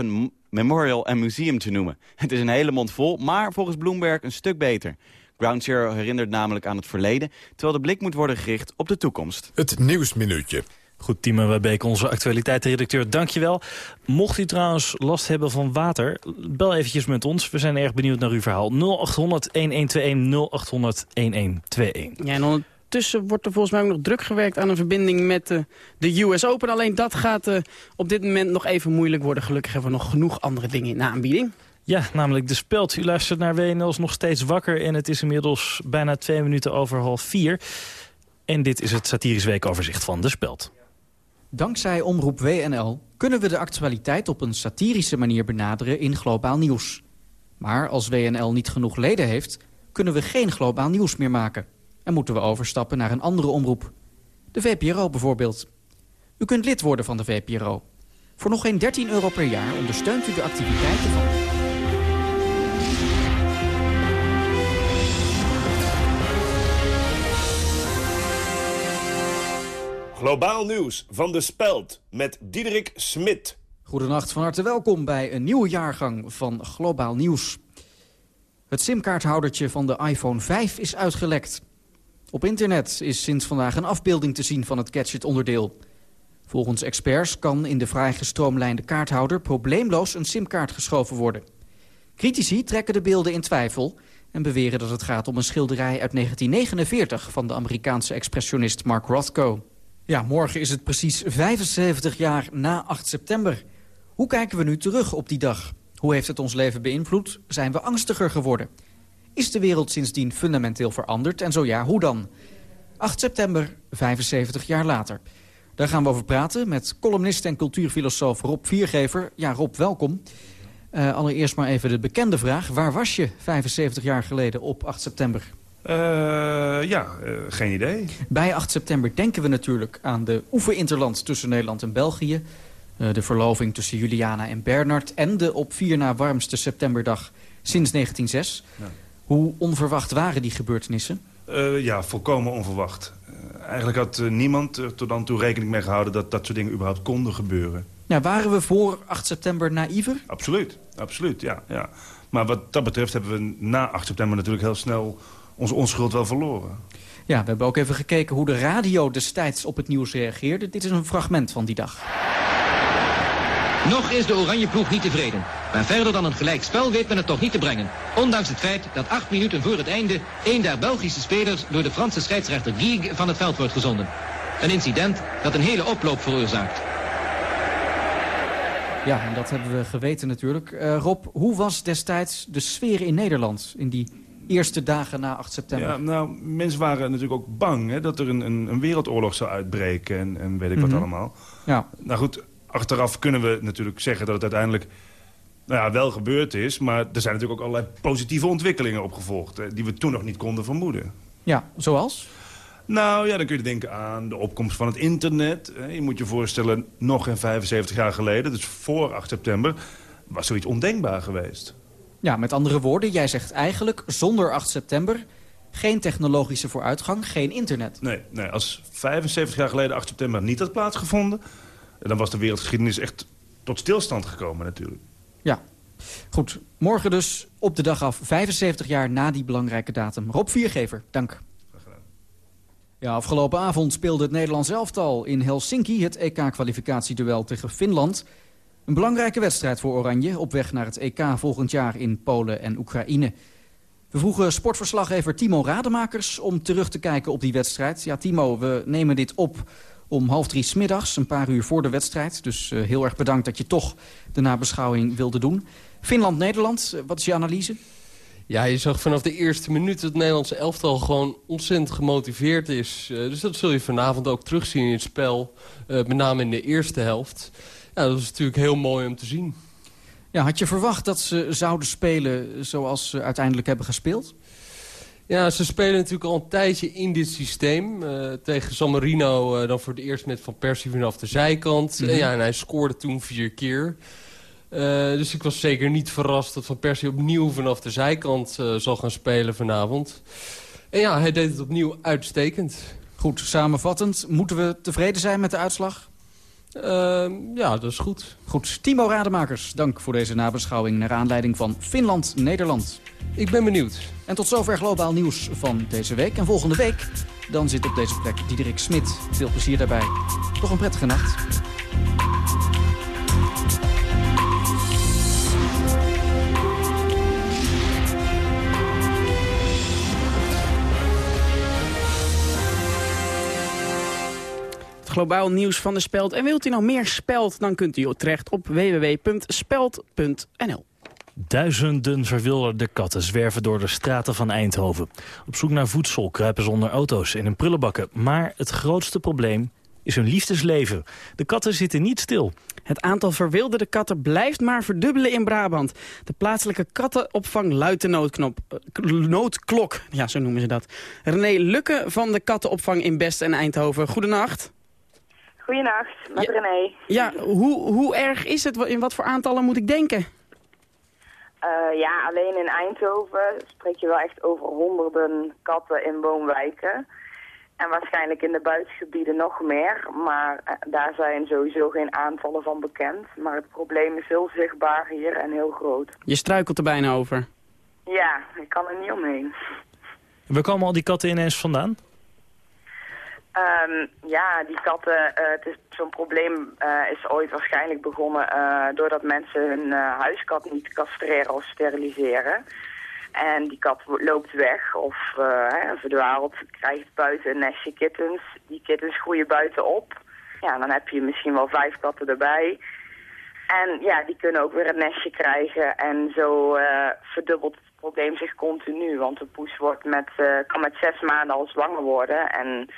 Memorial and Museum te noemen. Het is een hele mond vol, maar volgens Bloomberg een stuk beter. Ground Zero herinnert namelijk aan het verleden... terwijl de blik moet worden gericht op de toekomst. Het Nieuwsminuutje. Goed, Timo Wijbeek, onze actualiteitenredacteur, dankjewel. Mocht u trouwens last hebben van water, bel eventjes met ons. We zijn erg benieuwd naar uw verhaal. 0800-1121, 0800-1121. Ja, en ondertussen wordt er volgens mij ook nog druk gewerkt aan een verbinding met uh, de US Open. Alleen dat gaat uh, op dit moment nog even moeilijk worden. Gelukkig hebben we nog genoeg andere dingen in de aanbieding. Ja, namelijk de speld. U luistert naar WNL's nog steeds wakker en het is inmiddels bijna twee minuten over half vier. En dit is het satirisch weekoverzicht van de speld. Dankzij Omroep WNL kunnen we de actualiteit op een satirische manier benaderen in Globaal Nieuws. Maar als WNL niet genoeg leden heeft, kunnen we geen globaal nieuws meer maken. En moeten we overstappen naar een andere omroep. De VPRO bijvoorbeeld. U kunt lid worden van de VPRO. Voor nog geen 13 euro per jaar ondersteunt u de activiteiten van... Globaal nieuws van de Speld met Diederik Smit. Goedenacht, van harte welkom bij een nieuwe jaargang van Globaal Nieuws. Het simkaarthoudertje van de iPhone 5 is uitgelekt. Op internet is sinds vandaag een afbeelding te zien van het gadget-onderdeel. Volgens experts kan in de fraai gestroomlijnde kaarthouder probleemloos een simkaart geschoven worden. Critici trekken de beelden in twijfel en beweren dat het gaat om een schilderij uit 1949 van de Amerikaanse expressionist Mark Rothko. Ja, morgen is het precies 75 jaar na 8 september. Hoe kijken we nu terug op die dag? Hoe heeft het ons leven beïnvloed? Zijn we angstiger geworden? Is de wereld sindsdien fundamenteel veranderd? En zo ja, hoe dan? 8 september, 75 jaar later. Daar gaan we over praten met columnist en cultuurfilosoof Rob Viergever. Ja, Rob, welkom. Uh, allereerst maar even de bekende vraag. Waar was je 75 jaar geleden op 8 september? Uh, ja, uh, geen idee. Bij 8 september denken we natuurlijk aan de oefeninterland tussen Nederland en België. De verloving tussen Juliana en Bernard. En de op vier na warmste septemberdag sinds 1906. Ja. Hoe onverwacht waren die gebeurtenissen? ja, volkomen onverwacht. eigenlijk had niemand er tot dan toe rekening mee gehouden... dat dat soort dingen überhaupt konden gebeuren. Ja, waren we voor 8 september naïver? Absoluut, absoluut, ja, ja. Maar wat dat betreft hebben we na 8 september natuurlijk heel snel onze onschuld wel verloren. Ja, we hebben ook even gekeken hoe de radio destijds op het nieuws reageerde. Dit is een fragment van die dag. Nog is de oranje ploeg niet tevreden. Maar verder dan een gelijk spel weet men het toch niet te brengen. Ondanks het feit dat acht minuten voor het einde... een der Belgische spelers door de Franse scheidsrechter Gieg van het veld wordt gezonden. Een incident dat een hele oploop veroorzaakt. Ja, en dat hebben we geweten natuurlijk. Uh, Rob, hoe was destijds de sfeer in Nederland in die eerste dagen na 8 september? Ja, nou, mensen waren natuurlijk ook bang hè, dat er een, een, een wereldoorlog zou uitbreken en, en weet ik Mhm. wat allemaal. Ja. Nou goed, achteraf kunnen we natuurlijk zeggen dat het uiteindelijk nou ja, wel gebeurd is. Maar er zijn natuurlijk ook allerlei positieve ontwikkelingen opgevolgd... hè, die we toen nog niet konden vermoeden. Ja, zoals? Nou ja, dan kun je denken aan de opkomst van het internet. hè. Je moet je voorstellen, nog geen 75 jaar geleden, dus voor 8 september... was zoiets ondenkbaar geweest. Ja, met andere woorden, jij zegt eigenlijk zonder 8 september... geen technologische vooruitgang, geen internet. Nee, nee, als 75 jaar geleden 8 september niet had plaatsgevonden... dan was de wereldgeschiedenis echt tot stilstand gekomen natuurlijk. Ja, goed. Morgen dus op de dag af, 75 jaar na die belangrijke datum. Rob Viergever, dank. Ja, afgelopen avond speelde het Nederlands elftal in Helsinki... het EK-kwalificatieduel tegen Finland. Een belangrijke wedstrijd voor Oranje... op weg naar het EK volgend jaar in Polen en Oekraïne. We vroegen sportverslaggever Timo Rademakers om terug te kijken op die wedstrijd. Ja, Timo, we nemen dit op om half drie smiddags, een paar uur voor de wedstrijd. Dus uh, heel erg bedankt dat je toch de nabeschouwing wilde doen. Finland-Nederland, uh, wat is je analyse? Ja, je zag vanaf de eerste minuut dat het Nederlandse elftal gewoon ontzettend gemotiveerd is. Uh, dus dat zul je vanavond ook terugzien in het spel. Met name in de eerste helft. Ja, dat is natuurlijk heel mooi om te zien. Ja, had je verwacht dat ze zouden spelen zoals ze uiteindelijk hebben gespeeld? Ja, ze spelen natuurlijk al een tijdje in dit systeem. Uh, tegen San Marino uh, dan voor het eerst met Van Persie vanaf de zijkant. Mhm. Mm -hmm. ja, en hij scoorde toen vier keer. Uh, dus ik was zeker niet verrast dat Van Persie opnieuw vanaf de zijkant zal gaan spelen vanavond. En ja, hij deed het opnieuw uitstekend. Goed, samenvattend, moeten we tevreden zijn met de uitslag? Uh, ja, dat is goed. Goed, Timo Rademakers, dank voor deze nabeschouwing... naar aanleiding van Finland-Nederland. Ik ben benieuwd. En tot zover globaal nieuws van deze week. En volgende week, dan zit op deze plek Diederik Smit. Veel plezier daarbij. Toch een prettige nacht. Globaal nieuws van de Speld. En wilt u nou meer Speld, dan kunt u terecht op www.speld.nl. Duizenden verwilderde katten zwerven door de straten van Eindhoven. Op zoek naar voedsel kruipen ze onder auto's en in prullenbakken. Maar het grootste probleem is hun liefdesleven. De katten zitten niet stil. Het aantal verwilderde katten blijft maar verdubbelen in Brabant. De plaatselijke kattenopvang luidt de noodknop, eh, noodklok. Ja, zo noemen ze dat. René Lukke van de kattenopvang in Best en Eindhoven. Goedenacht. Goedenacht, met René. Ja, hoe, hoe erg is het? In wat voor aantallen moet ik denken? Uh, ja, alleen in Eindhoven spreek je wel echt over honderden katten in woonwijken. En waarschijnlijk in de buitengebieden nog meer. Maar uh, daar zijn sowieso geen aantallen van bekend. Maar het probleem is heel zichtbaar hier en heel groot. Je struikelt er bijna over. Ja, ik kan er niet omheen. Waar komen al die katten ineens vandaan? Um, ja, die katten, uh, zo'n probleem uh, is ooit waarschijnlijk begonnen uh, doordat mensen hun huiskat niet castreren of steriliseren. En die kat loopt weg of hè, verdwaalt, krijgt buiten een nestje kittens. Die kittens groeien buiten op. Ja, dan heb je misschien wel vijf katten erbij. En ja, die kunnen ook weer een nestje krijgen en zo verdubbelt het probleem zich continu. Want de poes wordt met, kan met zes maanden al zwanger worden en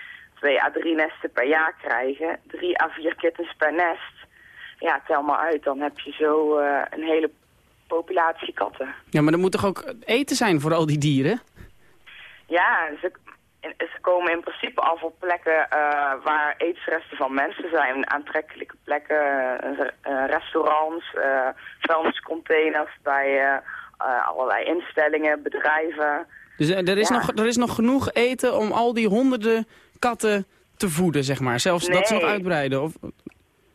twee à drie nesten per jaar krijgen. Drie à vier kittens per nest. Ja, tel maar uit. Dan heb je zo uh, een hele populatie katten. Ja, maar er moet toch ook eten zijn voor al die dieren? Ja, ze, ze komen in principe af op plekken uh, waar eetresten van mensen zijn. Aantrekkelijke plekken, uh, restaurants, vuilniscontainers bij allerlei instellingen, bedrijven. Dus er is, ja. nog, er is nog genoeg eten om al die honderden katten te voeden, zeg maar? Zelfs nee. dat ze nog uitbreiden? Of...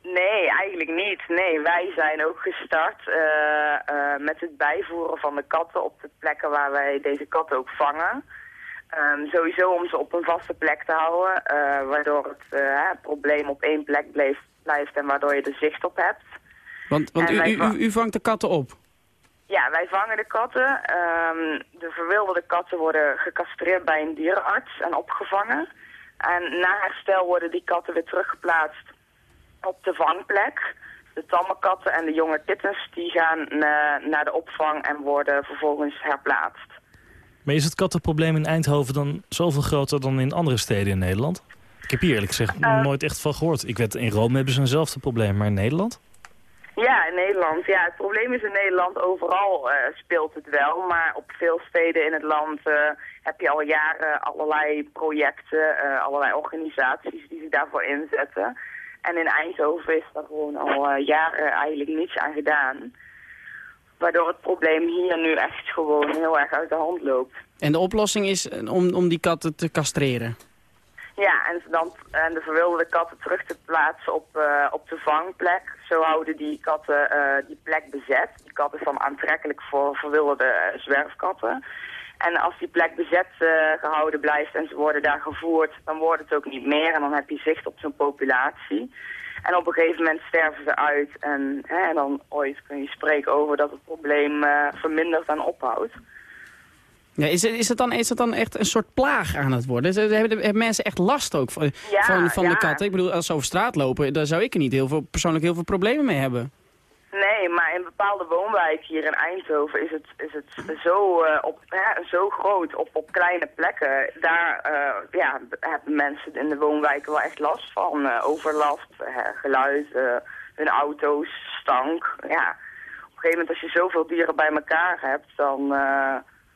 Nee, eigenlijk niet. Nee, wij zijn ook gestart uh, uh, met het bijvoeren van de katten op de plekken waar wij deze katten ook vangen. Um, sowieso om ze op een vaste plek te houden, uh, waardoor het probleem op één plek blijft, blijft en waardoor je er zicht op hebt. Want, want u, u, u, vangt de katten op? Ja, wij vangen de katten. Um, de verwilderde katten worden gecastreerd bij een dierenarts en opgevangen. En na herstel worden die katten weer teruggeplaatst op de vangplek. De tamme katten en de jonge kittens die gaan uh, naar de opvang en worden vervolgens herplaatst. Maar is het kattenprobleem in Eindhoven dan zoveel groter dan in andere steden in Nederland? Ik heb hier eerlijk gezegd uh, nooit echt van gehoord. Ik weet, in Rome hebben ze eenzelfde probleem, maar in Nederland? Ja, in Nederland. Ja, het probleem is in Nederland overal uh, speelt het wel. Maar op veel steden in het land uh, heb je al jaren allerlei projecten, uh, allerlei organisaties die zich daarvoor inzetten. En in Eindhoven is daar gewoon al jaren eigenlijk niets aan gedaan. Waardoor het probleem hier nu echt gewoon heel erg uit de hand loopt. En de oplossing is om, om die katten te castreren? Ja, en, dan, en de verwilderde katten terug te plaatsen op, uh, op de vangplek. Zo houden die katten uh, die plek bezet. Die kat is dan aantrekkelijk voor verwilderde uh, zwerfkatten. En als die plek bezet gehouden blijft en ze worden daar gevoerd, dan wordt het ook niet meer. En dan heb je zicht op zo'n populatie. En op een gegeven moment sterven ze uit. En, hè, dan ooit kun je spreken over dat het probleem vermindert en ophoudt. Ja, is, het, is, het dan, is het dan echt een soort plaag aan het worden? Hebben, hebben mensen echt last ook van, ja, van, van ja. de katten? Ik bedoel, als ze over straat lopen, daar zou ik er niet heel veel, persoonlijk heel veel problemen mee hebben. Nee, maar in bepaalde woonwijken hier in Eindhoven is het, is het zo, uh, op, ja, zo groot op, op kleine plekken. Daar uh, ja, hebben mensen in de woonwijken wel echt last van. Uh, overlast, geluid, hun auto's, stank. Ja. Op een gegeven moment als je zoveel dieren bij elkaar hebt, dan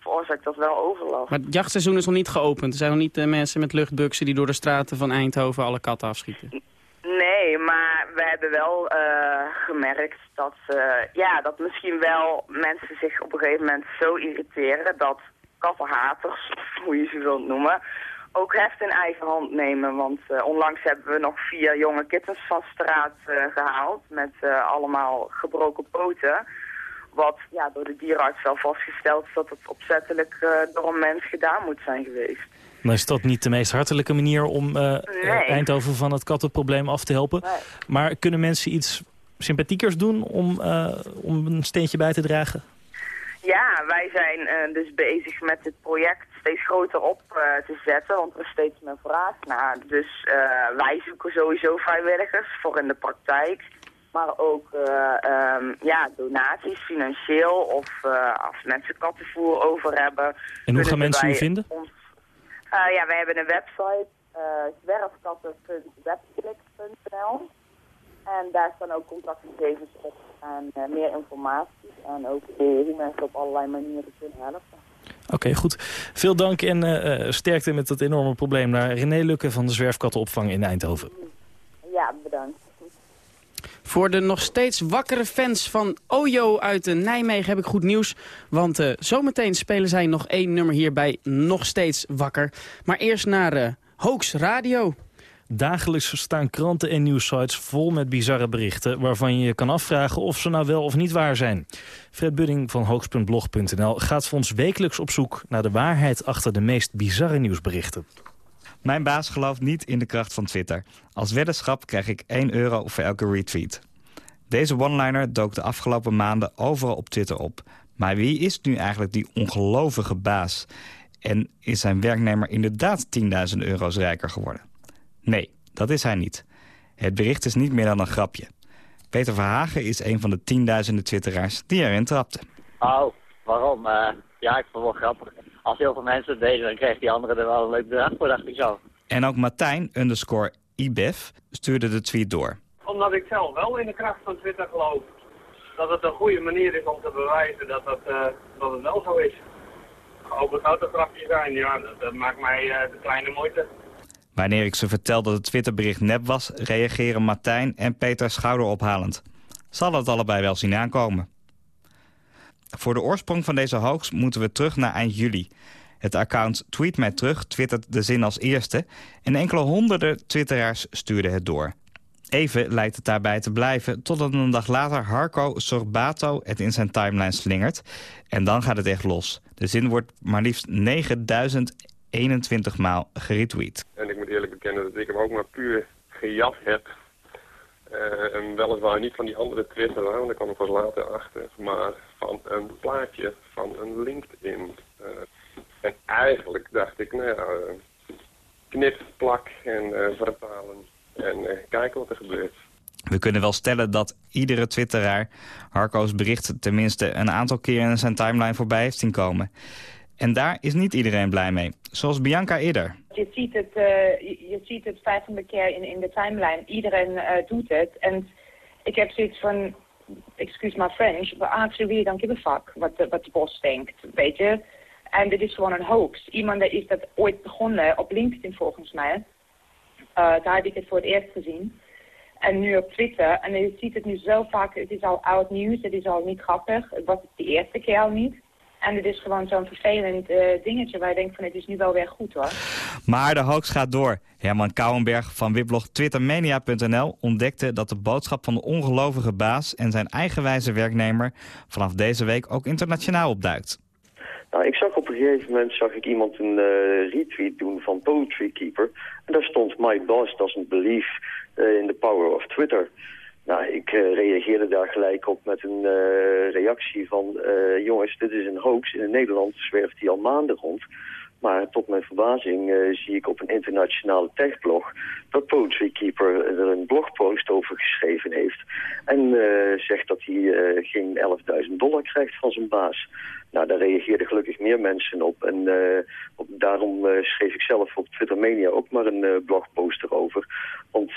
veroorzaakt dat wel overlast. Maar het jachtseizoen is nog niet geopend. Er zijn nog niet uh, mensen met luchtbuksen die door de straten van Eindhoven alle katten afschieten. Nee, maar we hebben wel uh, gemerkt dat, uh, ja, dat misschien wel mensen zich op een gegeven moment zo irriteren dat kattenhaters, hoe je ze wilt noemen, ook heft in eigen hand nemen. Want onlangs hebben we nog vier jonge kittens van straat gehaald met allemaal gebroken poten. Wat ja, door de dierenarts wel vastgesteld is dat het opzettelijk uh, door een mens gedaan moet zijn geweest. Maar is dat niet de meest hartelijke manier om uh, nee. Eindhoven van het kattenprobleem af te helpen? Nee. Maar kunnen mensen iets sympathiekers doen om, uh, om een steentje bij te dragen? Ja, wij zijn dus bezig met het project steeds groter op te zetten, want er is steeds meer vraag naar. Dus wij zoeken sowieso vrijwilligers voor in de praktijk maar ook uh, um, ja, donaties financieel of uh, als mensen kattenvoer over hebben. En hoe gaan mensen u vinden? Ons, uh, ja, wij hebben een website, zwerfkatten.webklik. www.zetwag.nl. En daar staan ook contactgegevens op en eh, meer informatie. En ook eh, hoe mensen op allerlei manieren kunnen helpen. Oké, goed. Veel dank en eh, eh, sterkte met dat enorme probleem naar René Lukke van de Zwerfkattenopvang in Eindhoven. Voor de nog steeds wakkere fans van Ojo uit Nijmegen heb ik goed nieuws. Want eh, zometeen spelen zij nog één nummer hier bij Nog Steeds Wakker. Maar eerst naar eh Hoax Radio. Dagelijks staan kranten en nieuwsites vol met bizarre berichten... waarvan je je kan afvragen of ze nou wel of niet waar zijn. Fred Budding van hoax.blog.nl gaat voor ons wekelijks op zoek... naar de waarheid achter de meest bizarre nieuwsberichten. Mijn baas gelooft niet in de kracht van Twitter. Als weddenschap krijg ik 1 euro voor elke retweet. Deze one-liner dook de afgelopen maanden overal op Twitter op. Maar wie is nu eigenlijk die ongelovige baas? En is zijn werknemer inderdaad 10.000 euro's rijker geworden? Nee, dat is hij niet. Het bericht is niet meer dan een grapje. Peter Verhagen is een van de tienduizenden twitteraars die erin trapte. Oh, waarom? Eh, ja, ik vond het wel grappig. Als heel veel mensen het deden, dan kreeg die andere er wel een leuk bedrag voor, dacht ik zo. En ook Martijn, underscore IBEF, stuurde de tweet door. Omdat ik zelf wel in de kracht van Twitter geloof. Dat het een goede manier is om te bewijzen dat het, eh, dat het wel zo is. Ook het grapje zijn, ja, dat, dat maakt mij eh, de kleine moeite. Wanneer ik ze vertel dat het Twitterbericht nep was... reageren Martijn en Peter schouderophalend. Zal het allebei wel zien aankomen. Voor de oorsprong van deze hoax moeten we terug naar eind juli. Het account Tweet mij terug twittert de zin als eerste... en enkele honderden twitteraars stuurden het door. Even lijkt het daarbij te blijven... totdat een dag later Harco Sorbato het in zijn timeline slingert. En dan gaat het echt los. De zin wordt maar liefst 9021 maal geretweet. En ik moet eerlijk bekennen dat ik hem ook maar puur gejat heb. En weliswaar niet van die andere Twitter, want daar kwam ik pas later achter. Maar van een plaatje van een LinkedIn. Eh, en eigenlijk dacht ik, nou ja, eh, knip, plak en vertalen. En kijken wat er gebeurt. We kunnen wel stellen dat iedere twitteraar Harco's bericht tenminste een aantal keren in zijn timeline voorbij heeft zien komen. En daar is niet iedereen blij mee. Zoals Bianca eerder. Je ziet het, eh, je, ziet het 500 keer in, in de timeline. Iedereen eh, doet het. En ik heb zoiets van, excuse my French, but actually really don't give a fuck wat de, wat de bos denkt, weet je. En dit is gewoon een hoax. Iemand is dat ooit begonnen op LinkedIn volgens mij. Eh, daar heb ik het voor het eerst gezien. En nu op Twitter. En je ziet het nu zo vaak. Het is al oud nieuws. Het is al niet grappig. Het was de eerste keer al niet. En het is gewoon zo'n vervelend eh, dingetje waar je denkt van het is nu wel weer goed hoor. Maar de hoax gaat door. Herman Kouwenberg van weblog twittermania.nl ontdekte dat de boodschap van de ongelovige baas en zijn eigenwijze werknemer vanaf deze week ook internationaal opduikt. Nou, ik zag op een gegeven moment zag ik iemand een eh, retweet doen van Poetry Keeper. En daar stond My boss doesn't believe eh, in the power of Twitter. Nou, ik eh, reageerde daar gelijk op met een eh, reactie van... eh, jongens, dit is een hoax. In Nederland zwerft hij al maanden rond. Maar tot mijn verbazing zie ik op een internationale techblog... dat Poetry Keeper er een blogpost over geschreven heeft. En zegt dat hij geen 11.000 dollar krijgt van zijn baas. Nou, daar reageerden gelukkig meer mensen op. En eh, op, daarom eh, schreef ik zelf op Twitter Mania ook maar een eh, blogpost erover. Want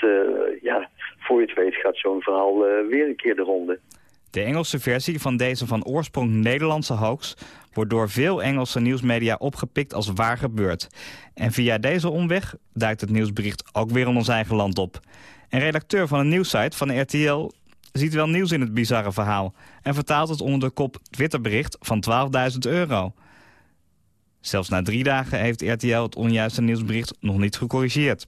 ja, voor je het weet gaat zo'n verhaal weer een keer de ronde. De Engelse versie van deze van oorsprong Nederlandse hoax wordt door veel Engelse nieuwsmedia opgepikt als waar gebeurd. En via deze omweg duikt het nieuwsbericht ook weer in ons eigen land op. Een redacteur van een nieuwssite van RTL ziet wel nieuws in het bizarre verhaal... en vertaalt het onder de kop Twitterbericht van 12.000 euro. Zelfs na drie dagen heeft RTL het onjuiste nieuwsbericht nog niet gecorrigeerd.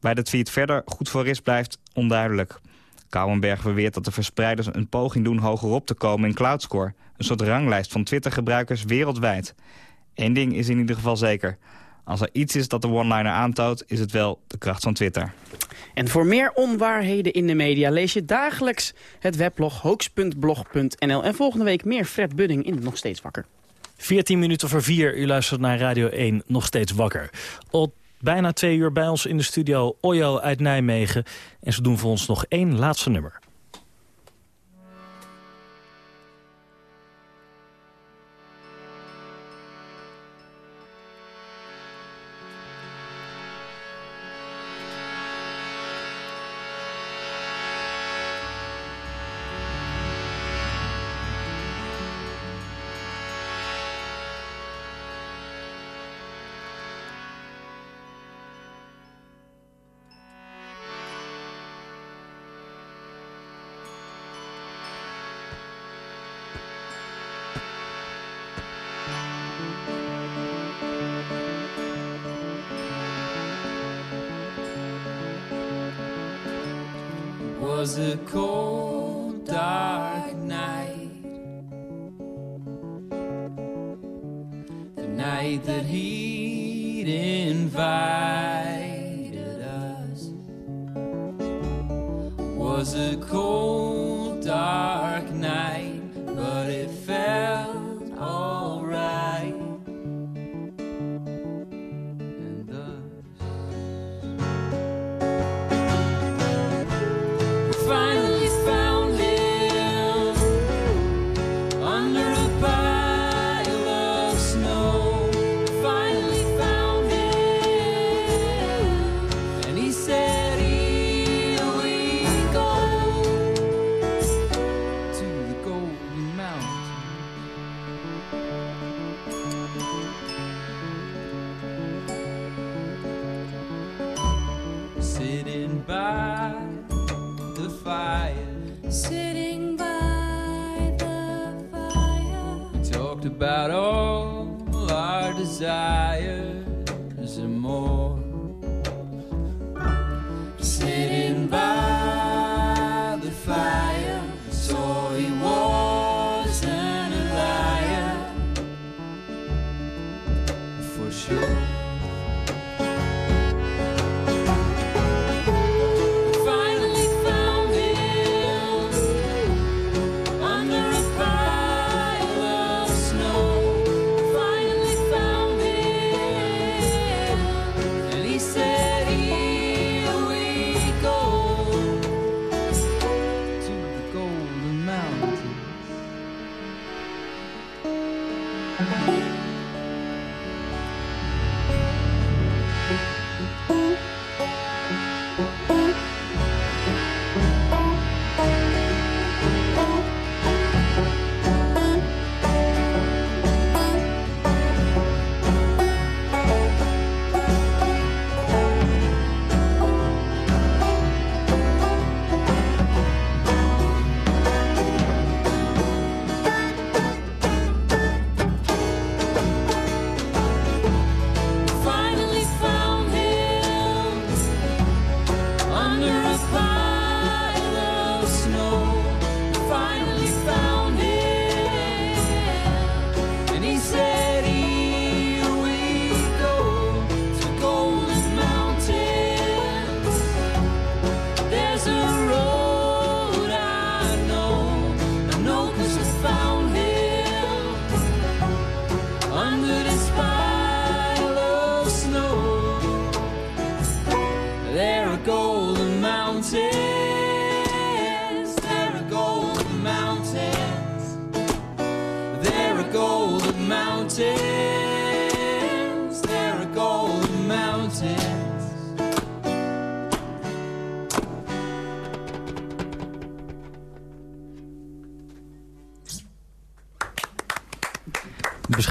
Waar de tweet verder goed voor is, blijft onduidelijk. Kouwenberg beweert dat de verspreiders een poging doen hogerop te komen in Cloudscore. Een soort ranglijst van Twitter-gebruikers wereldwijd. Eén ding is in ieder geval zeker. Als er iets is dat de one-liner aantoont, is het wel de kracht van Twitter. En voor meer onwaarheden in de media lees je dagelijks het weblog hoax.blog.nl. En volgende week meer Fred Budding in Nog Steeds Wakker. 14 minuten voor 4, u luistert naar Radio 1, nog steeds wakker. Al bijna twee uur bij ons in de studio Ojo uit Nijmegen. En ze doen voor ons nog één laatste nummer. Was a cold, dark night. The night that he'd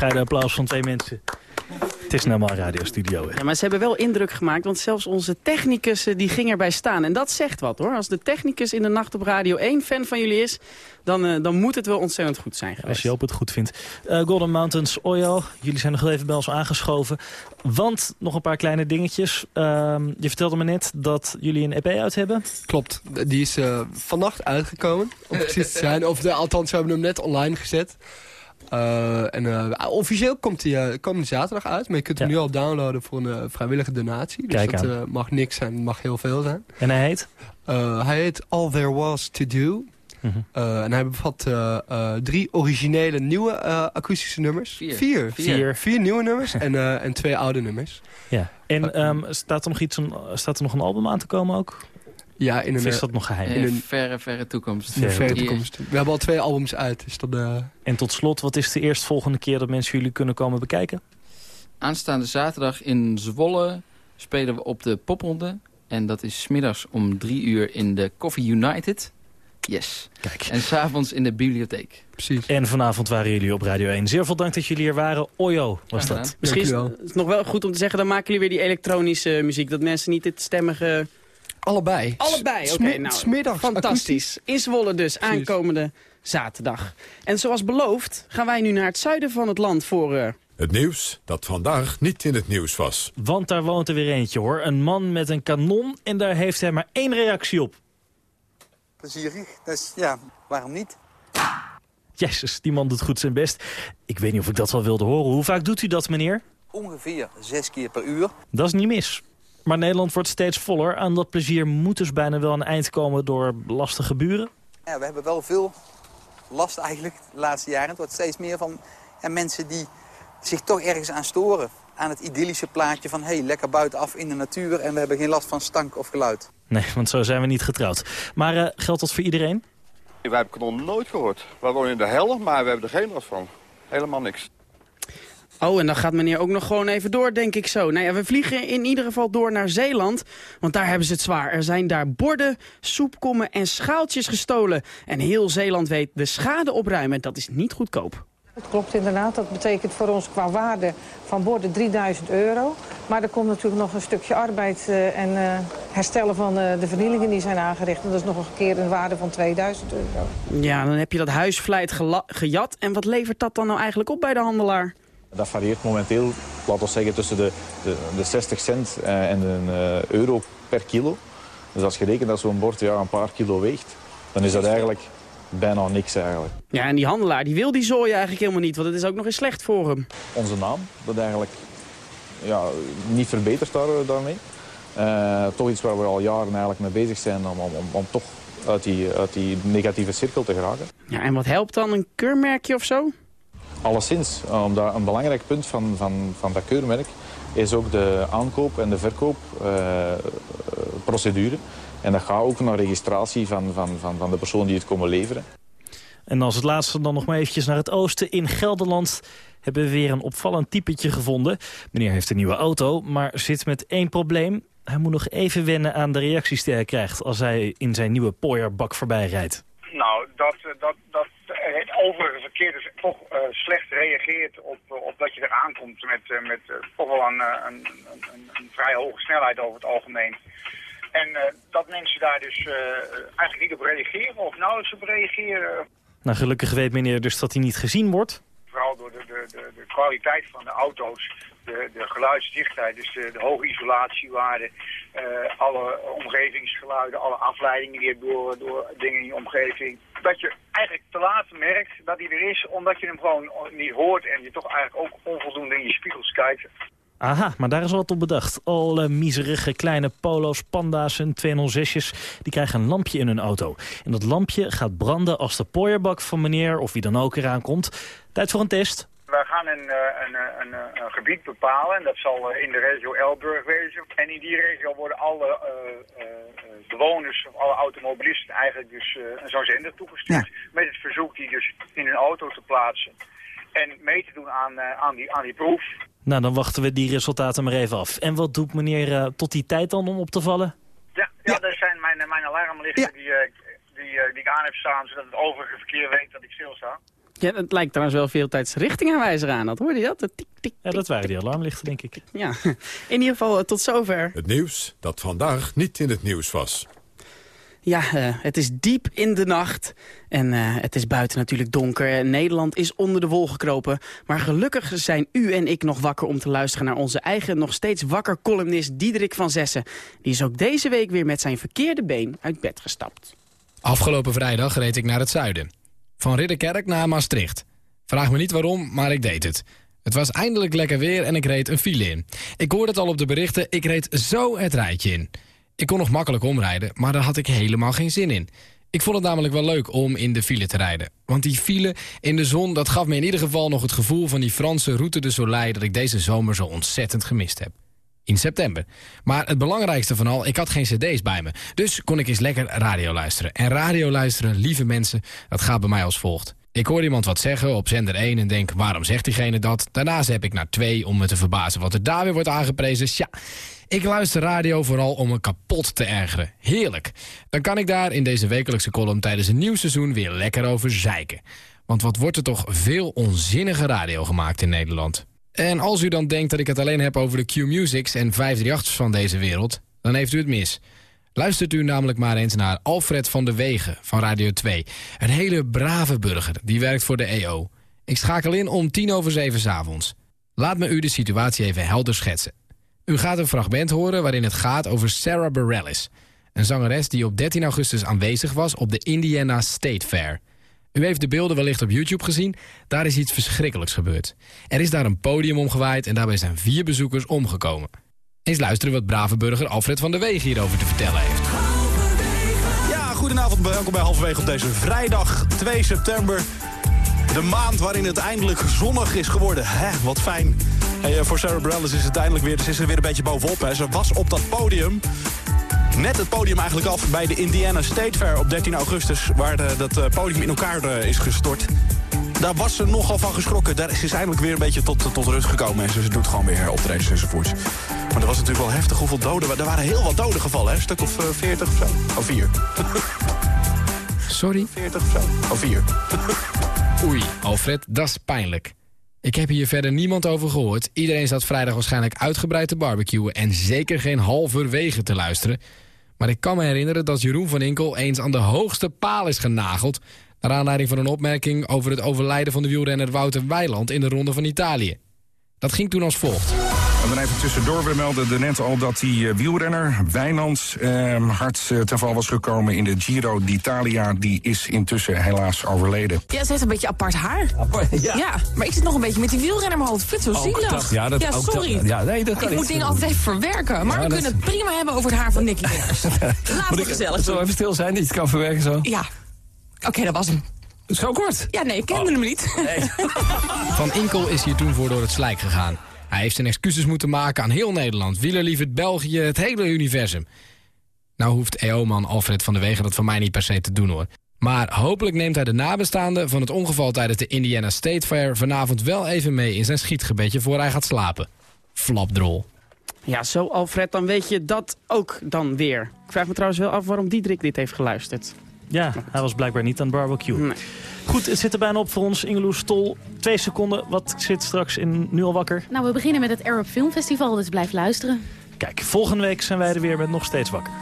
bescheiden applaus van twee mensen. Het is nou maar een radiostudio. hè. Ja, maar ze hebben wel indruk gemaakt, want zelfs onze technicus eh, die ging erbij staan. En dat zegt wat hoor. Als de technicus in de nacht op Radio 1 fan van jullie is, dan, eh, dan moet het wel ontzettend goed zijn geweest. Als Joop het goed vindt. Eh, Golden Mountains, Oyo, jullie zijn nog even bij ons aangeschoven. Want nog een paar kleine dingetjes. Ehm, je vertelde me net dat jullie een EP uit hebben. Klopt, die is eh, vannacht uitgekomen, om precies te zijn. Of de, althans, we hebben hem net online gezet. Eh, en eh, officieel komt hij eh, komende zaterdag uit, maar je kunt hem nu al downloaden voor een vrijwillige donatie. Dus Kijk dat aan. mag niks zijn, het mag heel veel zijn. En hij heet? Eh, hij heet All There Was To Do. Mhm. Eh, en hij bevat drie originele nieuwe eh, akoestische nummers. Vier. Vier. Vier. Vier, nieuwe nummers en, eh, en twee oude nummers. Ja. En ehm, staat, er nog iets, een, staat er nog een album aan te komen ook? Ja, in een, Of is eh, dat nog geheim? in een verre, verre toekomst. in verre toekomst. We hebben al twee albums uit. Dat, eh, En tot slot, wat is de eerstvolgende keer dat mensen jullie kunnen komen bekijken? Aanstaande zaterdag in Zwolle spelen we op de popronde. En dat is middags om drie uur in de Coffee United. Yes. Kijk. En s'avonds in de bibliotheek. Precies. En vanavond waren jullie op Radio 1. Zeer veel dank dat jullie hier waren. Ojo was dat. Misschien is het nog wel goed om te zeggen, dan maken jullie weer die elektronische muziek. Dat mensen niet dit stemmige... Allebei. Allebei, oké. Nou, smiddags fantastisch. In Zwolle dus, aankomende zaterdag. En zoals beloofd gaan wij nu naar het zuiden van het land voor... eh, Het nieuws dat vandaag niet in het nieuws was. Want daar woont er weer eentje hoor. Een man met een kanon en daar heeft hij maar één reactie op. plezierig. Dus ja, waarom niet? Jezus, die man doet goed zijn best. Ik weet niet of ik dat wel wilde horen. Hoe vaak doet u dat, meneer? Ongeveer zes keer per uur. Dat is niet mis. Maar Nederland wordt steeds voller. Aan dat plezier moet dus bijna wel een eind komen door lastige buren. Ja, we hebben wel veel last eigenlijk de laatste jaren. Het wordt steeds meer van ja, mensen die zich toch ergens aan storen. Aan het idyllische plaatje van hey, lekker buitenaf in de natuur... en we hebben geen last van stank of geluid. Nee, want zo zijn we niet getrouwd. Maar uh, geldt dat voor iedereen? Wij hebben kanon nooit gehoord. We wonen in de hel, maar we hebben er geen last van. Helemaal niks. Oh, en dan gaat meneer ook nog gewoon even door, denk ik zo. Nou ja, we vliegen in ieder geval door naar Zeeland, want daar hebben ze het zwaar. Er zijn daar borden, soepkommen en schaaltjes gestolen. En heel Zeeland weet de schade opruimen, dat is niet goedkoop. Het klopt inderdaad. Dat betekent voor ons qua waarde van borden 3000 euro. Maar er komt natuurlijk nog een stukje arbeid uh, en uh, herstellen van uh, de vernielingen die zijn aangericht. En dat is nog een keer een waarde van 2000 euro. Ja, dan heb je dat huisvlijt gejat. En wat levert dat dan nou eigenlijk op bij de handelaar? Dat varieert momenteel, laten we zeggen, tussen de, de, de 60 cent en een euro per kilo. Dus als je rekent dat zo'n bord ja, een paar kilo weegt, dan is dat eigenlijk bijna niks eigenlijk. Ja, en die handelaar die wil die zooi eigenlijk helemaal niet, want het is ook nog eens slecht voor hem. Onze naam, dat eigenlijk ja, niet verbeterd daar, daarmee. Uh, toch iets waar we al jaren eigenlijk mee bezig zijn om, om, om, toch uit die, uit die negatieve cirkel te geraken. Ja, en wat helpt dan, een keurmerkje of zo? Alleszins, omdat een belangrijk punt van, van, van dat keurmerk is ook de aankoop- en de verkoopprocedure. Uh, en dat gaat ook naar registratie van, van, van, van de persoon die het komen leveren. En als het laatste dan nog maar eventjes naar het oosten. In Gelderland hebben we weer een opvallend typetje gevonden. Meneer heeft een nieuwe auto, maar zit met één probleem. Hij moet nog even wennen aan de reacties die hij krijgt... als hij in zijn nieuwe pooierbak voorbij rijdt. Nou, dat, dat, dat overige verkeer dus toch uh, slecht reageert op, op dat je er aankomt... met, uh, met toch wel een, een, een, een vrij hoge snelheid over het algemeen. En uh, dat mensen daar dus uh, eigenlijk niet op reageren of nauwelijks op reageren. Nou, gelukkig weet meneer dus dat hij niet gezien wordt. Vooral door de, de, de, de kwaliteit van de auto's, de, geluidsdichtheid, dus de, hoge isolatiewaarden, uh, alle omgevingsgeluiden, alle afleidingen die je door, door dingen in je omgeving. Dat je eigenlijk te laat merkt dat hij er is, omdat je hem gewoon niet hoort en je toch eigenlijk ook onvoldoende in je spiegels kijkt. Aha, maar daar is wat op bedacht. Alle miserige kleine polo's, panda's en 206'jes... die krijgen een lampje in hun auto. En dat lampje gaat branden als de pooierbak van meneer... of wie dan ook eraan komt. Tijd voor een test. Wij gaan een, een, een, een, gebied bepalen en dat zal in de regio Elburg wezen. En in die regio worden alle uh, uh, bewoners of alle automobilisten eigenlijk dus uh, zo'n zender toegestuurd. Ja. Met het verzoek die dus in hun auto te plaatsen en mee te doen aan, aan, die, aan die proef. Nou, dan wachten we die resultaten maar even af. En wat doet meneer tot die tijd dan om op te vallen? Ja, ja, dat zijn mijn, mijn alarmlichten ja. die, die, die ik aan heb staan... zodat het overige verkeer weet dat ik stilsta. Ja, het lijkt trouwens wel veel tijd richtingaanwijzer aan. Dat hoorde je dat? Tik, tik, tik, ja, dat waren die alarmlichten, denk ik. Ja, in ieder geval tot zover. Het nieuws dat vandaag niet in het nieuws was. Ja, uh, het is diep in de nacht en uh, het is buiten natuurlijk donker. Nederland is onder de wol gekropen. Maar gelukkig zijn u en ik nog wakker om te luisteren naar onze eigen nog steeds wakker columnist Diederik van Zessen. Die is ook deze week weer met zijn verkeerde been uit bed gestapt. Afgelopen vrijdag reed ik naar het zuiden. Van Ridderkerk naar Maastricht. Vraag me niet waarom, maar ik deed het. Het was eindelijk lekker weer en ik reed een file in. Ik hoorde het al op de berichten, ik reed zo het rijtje in. Ik kon nog makkelijk omrijden, maar daar had ik helemaal geen zin in. Ik vond het namelijk wel leuk om in de file te rijden. Want die file in de zon, dat gaf me in ieder geval nog het gevoel van die Franse Route de Soleil... dat ik deze zomer zo ontzettend gemist heb. In september. Maar het belangrijkste van al, ik had geen cd's bij me. Dus kon ik eens lekker radio luisteren. En radio luisteren, lieve mensen, dat gaat bij mij als volgt. Ik hoor iemand wat zeggen op zender 1 en denk, waarom zegt diegene dat? Daarna zet ik naar 2 om me te verbazen wat er daar weer wordt aangeprezen. Tja, ik luister radio vooral om me kapot te ergeren. Heerlijk. Dan kan ik daar in deze wekelijkse column tijdens een nieuw seizoen weer lekker over zeiken. Want wat wordt er toch veel onzinnige radio gemaakt in Nederland. En als u dan denkt dat ik het alleen heb over de Q-Musics en 538's van deze wereld, dan heeft u het mis. Luistert u namelijk maar eens naar Alfred van de Wegen van Radio 2. Een hele brave burger, die werkt voor de EO. Ik schakel in om tien over zeven s avonds. Laat me u de situatie even helder schetsen. U gaat een fragment horen waarin het gaat over Sarah Bareilles. Een zangeres die op 13 augustus aanwezig was op de Indiana State Fair. U heeft de beelden wellicht op YouTube gezien. Daar is iets verschrikkelijks gebeurd. Er is daar een podium omgewaaid en daarbij zijn vier bezoekers omgekomen. Eens luisteren wat brave burger Alfred van der Weeg hierover te vertellen heeft. Ja, goedenavond. Welkom bij Halverwege op deze vrijdag 2 september. De maand waarin het eindelijk zonnig is geworden. Hè, wat fijn. Hey, eh, voor Sarah Bareilles is het eindelijk weer, is er weer een beetje bovenop. Hè. Ze was op dat podium. Net het podium eigenlijk af bij de Indiana State Fair op 13 augustus... waar de, dat eh, podium in elkaar eh, is gestort. Daar was ze nogal van geschrokken. Daar is ze eindelijk weer een beetje tot, tot rust gekomen. En ze, ze doet gewoon weer optredens enzovoorts. Maar dat was natuurlijk wel heftig hoeveel doden... Er waren heel wat doden gevallen, hè? Een stuk of eh, 40 of zo. Oh, vier. Sorry? 40 of zo. Oh, vier. Oei, Alfred, dat is pijnlijk. Ik heb hier verder niemand over gehoord. Iedereen zat vrijdag waarschijnlijk uitgebreid te barbecuen... en zeker geen halverwege te luisteren. Maar ik kan me herinneren dat Jeroen van Inkel eens aan de hoogste paal is genageld... naar aanleiding van een opmerking over het overlijden van de wielrenner Wouter Weiland... in de Ronde van Italië. Dat ging toen als volgt. En dan even tussendoor, we melden net al dat die eh, wielrenner, Wijnand, eh, hard eh, ten val was gekomen in de Giro d'Italia. Die is intussen helaas overleden. Ja, ze heeft een beetje apart haar. ja. maar ik zit nog een beetje met die wielrenner in mijn hoofd. Vind het zo zielig. dat, ja, dat- sorry. dat- ja, nee, dat kan ik moet dingen altijd even verwerken. Maar Ja, we dat- kunnen het prima hebben over het haar van Nicky. Laten we gezellig Zo doen. even stil zijn, die het kan verwerken zo. Ja. Oké, dat was hem. Zo kort? Ja, nee, ik kende hem niet. Van Inkel is hier toen voor door het slijk gegaan. Hij heeft zijn excuses moeten maken aan heel Nederland, wielerliefheid, België, het hele universum. Nou hoeft EO-man Alfred van der Wegen dat van mij niet per se te doen hoor. Maar hopelijk neemt hij de nabestaanden van het ongeval tijdens de Indiana State Fair vanavond wel even mee in zijn schietgebedje voor hij gaat slapen. Flapdrol. Ja, zo Alfred, dan weet je dat ook dan weer. Ik vraag me trouwens wel af waarom Diederik dit heeft geluisterd. Ja, hij was blijkbaar niet aan het barbecue. Goed, het zit er bijna op voor ons. Ingeloes Stol, twee seconden. Wat zit straks in Nu al wakker? Nou, we beginnen met het Arab Film Festival, dus blijf luisteren. Kijk, volgende week zijn wij er weer met Nog Steeds Wakker.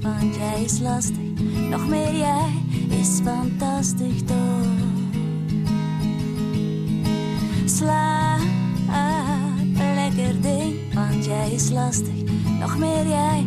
Want jij is lastig, nog meer jij is fantastisch toch. Slaap, lekker ding, want jij is lastig, nog meer jij